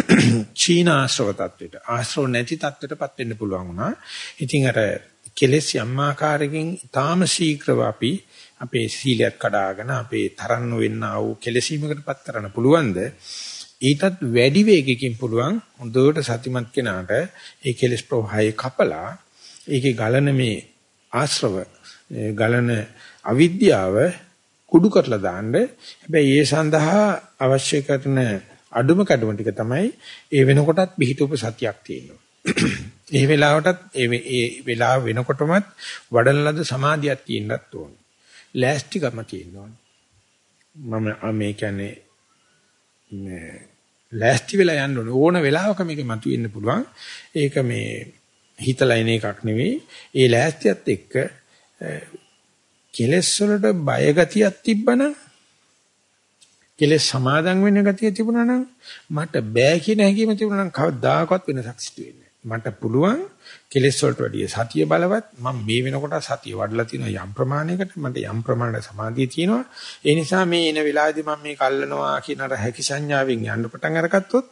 <clears throat> චීන ආශ්‍රව තත්වෙට ආශ්‍රව නැති තත්වෙටපත් වෙන්න පුළුවන් වුණා. ඉතින් අර කෙලෙස් යම් ආකාරයකින් ඊටාම ශීඝ්‍රව අපි අපේ සීලයක් කඩාගෙන අපේ තරන්න වෙන්න ආ වූ කෙලසීමකටපත් කරන්න පුළුවන්ද ඊටත් වැඩි වේගකින් පුළුවන් හොඳට සතිමත් කෙනාට ඒ කෙලස් ප්‍රවාහය කපලා ඒකේ ගලන මේ ආශ්‍රව ගලන අවිද්‍යාව කුඩු කරලා දාන්න. හැබැයි ඒ සඳහා අවශ්‍ය කරන අඩුම කැඩුම ටික තමයි ඒ වෙනකොටත් පිහිටුප සතියක් තියෙනවා. <clears throat> ඒ වෙලාවටත් ඒ ඒ වෙලාව වෙනකොටමත් වඩන ලද සමාධියක් තියෙන්නත් ඕනේ. ලෑස්තිකම තියෙන්න ඕනේ. මම මේ කියන්නේ මේ ලෑස්ති වෙලා යන්න ඕනේ ඕන වෙලාවක මේක මතුවෙන්න පුළුවන්. ඒක මේ හිතලා එන එකක් නෙවෙයි. ඒ ලෑස්තියත් එක්ක කෙලස් වලට බය ගතියක් තිබ්බනම් කෙලස් සමාදන් වෙන ගතිය තිබුණා නම් මට බෑ කියන හැඟීම තිබුණා නම් කවදාකවත් වෙනසක් සිදු වෙන්නේ මට පුළුවන් කෙලෙස් වලට වැඩිය සතිය බලවත්. මම මේ වෙනකොට සතිය වඩලා තියෙනවා යම් ප්‍රමාණයකට මට යම් ප්‍රමාණයක සමාධිය තියෙනවා. ඒ නිසා මේ එන වෙලාවේදී මම මේ කල්ලනවා කියන අර හැකි සංඥාවෙන් යන්න පටන් අරගත්තොත්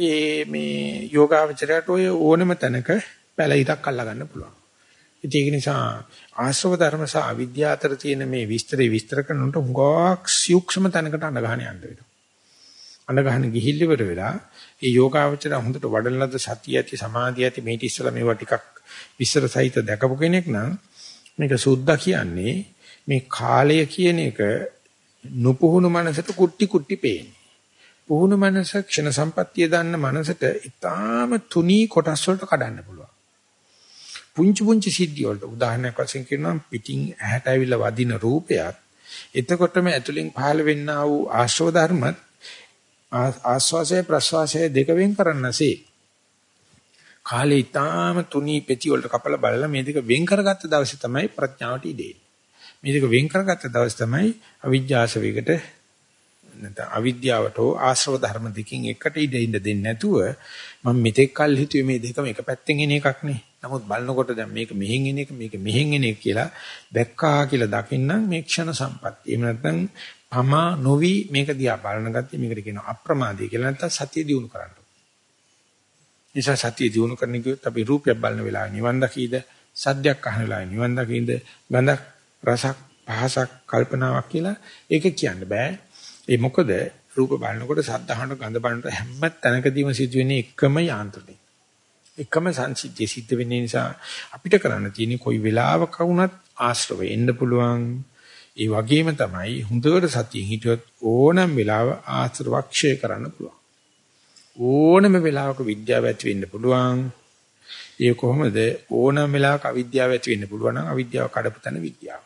ඒ මේ යෝගාවචරයට ඔය ඕනම තැනක පැලිරක් අල්ලා ගන්න පුළුවන්. ඒක නිසා ආශ්‍රව ධර්ම සහ අවිද්‍යාව අතර තියෙන මේ විස්තරේ විස්තර කරනකොට හුඟක් සූක්ෂම තැනකට අඳ ගන්න යන්න වෙනවා. අඳ ගන්න ගිහිල්ල ඉවර වෙලා ඒ යෝගාවචර හොඳට වඩන ලද සතිය ඇති සමාධිය ඇති මේටි ඉස්සලා මේවා ටිකක් විස්තර සහිත දැකපු කෙනෙක් නම් මේක සුද්ධා කියන්නේ මේ කාලය කියන එක නුපුහුණු මනසට කුට්ටි කුට්ටි පේන්නේ. පුහුණු මනස ක්ෂණ සම්පත්තිය දන්න මනසට ඊටාම තුනී කොටස් වලට කඩන්න පුළුවන්. පුංචි පුංචි සිද්ධි වලට උදාහරණයක් වශයෙන් කියනවා පිටින් ඇහැට ඇවිල්ලා වදින රූපයක් එතකොටම ඇතුලෙන් පහළ වෙන්නා වූ ආශ්‍රව ධර්මත් ආස්වාසය ප්‍රස්වාසය දෙක වෙන් කරන්නසේ කාලේ ඊටාම තුනී පෙති වලට කපලා බලලා මේ දෙක වෙන් කරගත්ත දවසේ තමයි ප්‍රඥාවට ඉදේ. මේ දෙක වෙන් කරගත්ත දවසේ තමයි අවිජ්ජාසවයකට නැත්නම් අවිද්‍යාවට හෝ ආශ්‍රව ධර්ම දෙකකින් එකට ඉඳ ඉඳ දෙන්නේ නැතුව මම මෙතෙක් කල් හිතුවේ මේ දෙකම එක පැත්තෙන් එන එකක් නේ. නමුත් බලනකොට දැන් මේක මෙහෙන් එන එක මේක මෙහෙන් එන එක කියලා දැක්කා කියලා දකින්නම් මේ ක්ෂණ සම්පත්තිය. එහෙම නැත්නම් පමා නොවි මේක දිහා බලන ගත්තේ මේකට කියනවා අප්‍රමාදී කියලා නැත්නම් සතිය දිනු කරන්න. නිසා සතිය දිනු කරන්න කිව්වොත් අපි රූපයක් බලන වෙලාවේ නිවන් දකීද සද්දයක් අහන වෙලාවේ නිවන් දකීද ගඳක් රසක් පහසක් කල්පනාවක් කියලා ඒක කියන්න බෑ. ඒ මොකද රූප බලනකොට සද්ද අහන ගඳ බලනකොට හැම තැනකදීම සිදුවෙන්නේ එකම යාන්ත්‍රණය. එකම සංසිද්ධිය සිද්ධ වෙන්නේ නිසා අපිට කරන්න තියෙන්නේ කොයි වෙලාවක වුණත් ආශ්‍රව එන්න පුළුවන් ඒ වගේම තමයි හොඳට සතියෙන් හිටියොත් ඕනම වෙලාව ආශ්‍රවක්ෂය කරන්න පුළුවන්. ඕනම වෙලාවක විද්‍යාව ඇති වෙන්න පුළුවන්. ඒ කොහොමද ඕනම වෙලාවක අවිද්‍යාව ඇති වෙන්න පුළුවන් නම් අවිද්‍යාව කඩපු තැන විද්‍යාව.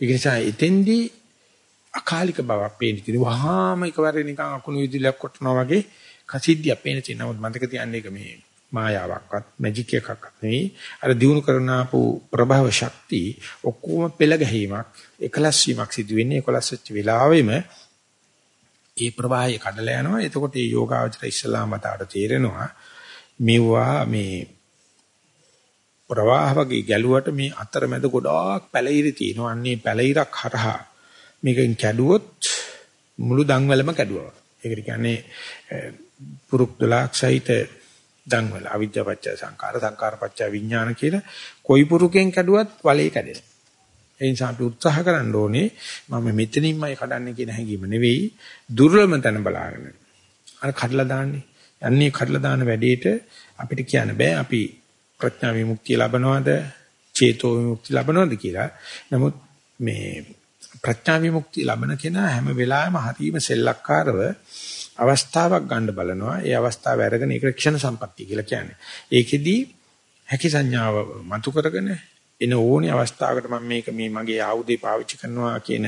ඒ නිසා එතෙන්දී අකාලික බවක් පේන ඉතින් වහාම එකවර නිකන් අකුණු විදුලියක් කොටනවා වගේ කසිද්ධියක් පේන තියෙනවා. මතක තියන්න එක මේ මායාවක්වත් මැජික් එකක්වත් නෙවෙයි. අර දිනු කරන ආපු ප්‍රභව ශක්තිය ඔක්කොම පෙළ ගැහිමක් එකලස් වීමක් සිදු වෙන්නේ එකලස් වෙච්ච වෙලාවෙම ඒ ප්‍රවාහය කඩලා යනවා. එතකොට මේ යෝගාවචර ඉස්ලාම මතට තේරෙනවා මෙවුවා මේ ප්‍රවාහ වගේ ගැලුවට මේ අතරමැද ගොඩාක් පැලිරි තියෙනවා. අන්නේ පැලිරක් හරහා මේකෙන් කැඩුවොත් මුළු දන්වැලම කැඩුවා. ඒකට කියන්නේ පුරුක් දලක් සහිත දන් වල අවිද්‍යාපච්චය සංකාර සංකාරපච්චය විඥාන කියලා කොයි පුරුකෙන් කැඩුවත් වලේ කැඩෙනවා. ඒ නිසා අපි උත්සාහ කරන්න ඕනේ මම මෙතනින්මයි කඩන්නේ කියන හැඟීම නෙවෙයි දුර්ලභම තැන බලාගෙන. අර කඩලා දාන්නේ. යන්නේ කඩලා දාන වැඩේට අපිට කියන්න බෑ අපි ප්‍රඥා විමුක්තිය ලබනවද චේතෝ විමුක්තිය ලබනවද කියලා. නමුත් මේ ප්‍රඥා විමුක්තිය ලබන කෙනා හැම වෙලාවෙම හරීම සෙල්ලක්කාරව අවස්ථාවක් ගන්න බලනවා. ඒ අවස්ථාව අරගෙන ඒක ක්ෂණ සම්පත්තිය කියලා කියන්නේ. ඒකෙදි හැකි සංඥාව මතු කරගෙන එන ඕනි අවස්ථාවකට මම මේක මේ මගේ ආයුධය පාවිච්චි කරනවා කියන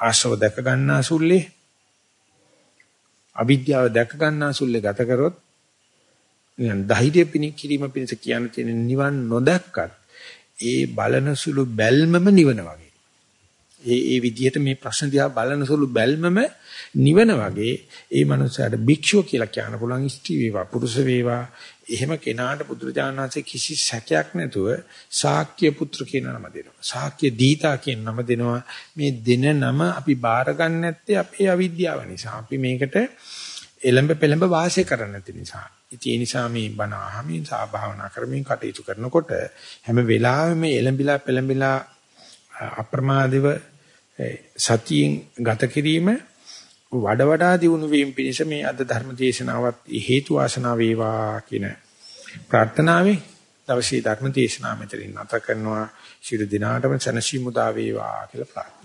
ආශව දැක ගන්නා සුල්ලේ අවිද්‍යාව දැක ගන්නා සුල්ලේ ගත කරොත් නිකන් ධෛර්ය පිණි කිරීම පිණිස කියන්න තියෙන නිවන් නොදැක්කත් ඒ බලන සුළු බැල්මම නිවන වගේ. ඒ ඒ විදිහට මේ ප්‍රශ්න දිහා බලන සුළු බැල්මම නිවන වගේ ඒ මනුස්සයාට භික්ෂුව කියලා කියන්න පුළුවන් ස්ත්‍රී වේවා පුරුෂ වේවා. එහෙම කෙනාට බුදුරජාණන් වහන්සේ කිසි සැකයක් නැතුව ශාක්‍ය පුත්‍ර කියන නම දෙනවා. ශාක්‍ය දීතා කියන නම දෙනවා. මේ දෙන නම අපි බාර ගන්න නැත්තේ අපේ අවිද්‍යාව නිසා. අපි මේකට එළඹ පෙළඹ වාසය කරන්න නැති නිසා. ඉතින් ඒ නිසා මේ බණ අහමින් සාභාවනා කරමින් කටයුතු කරනකොට හැම වෙලාවෙම මේ එළඹිලා පෙළඹිලා අප්‍රමාදව සතියෙන් ගත කිරීම වඩ වඩා දියුණු වීම පිණිස මේ අද ධර්ම දේශනාවත් හේතු වාසනා වේවා කියන ප්‍රාර්ථනාවෙන් දවසේ ධර්ම දේශනාව මෙතනින් නැත කරනවා. ශිරු දිනාටම සනසි මුදා වේවා කියලා ප්‍රාර්ථනා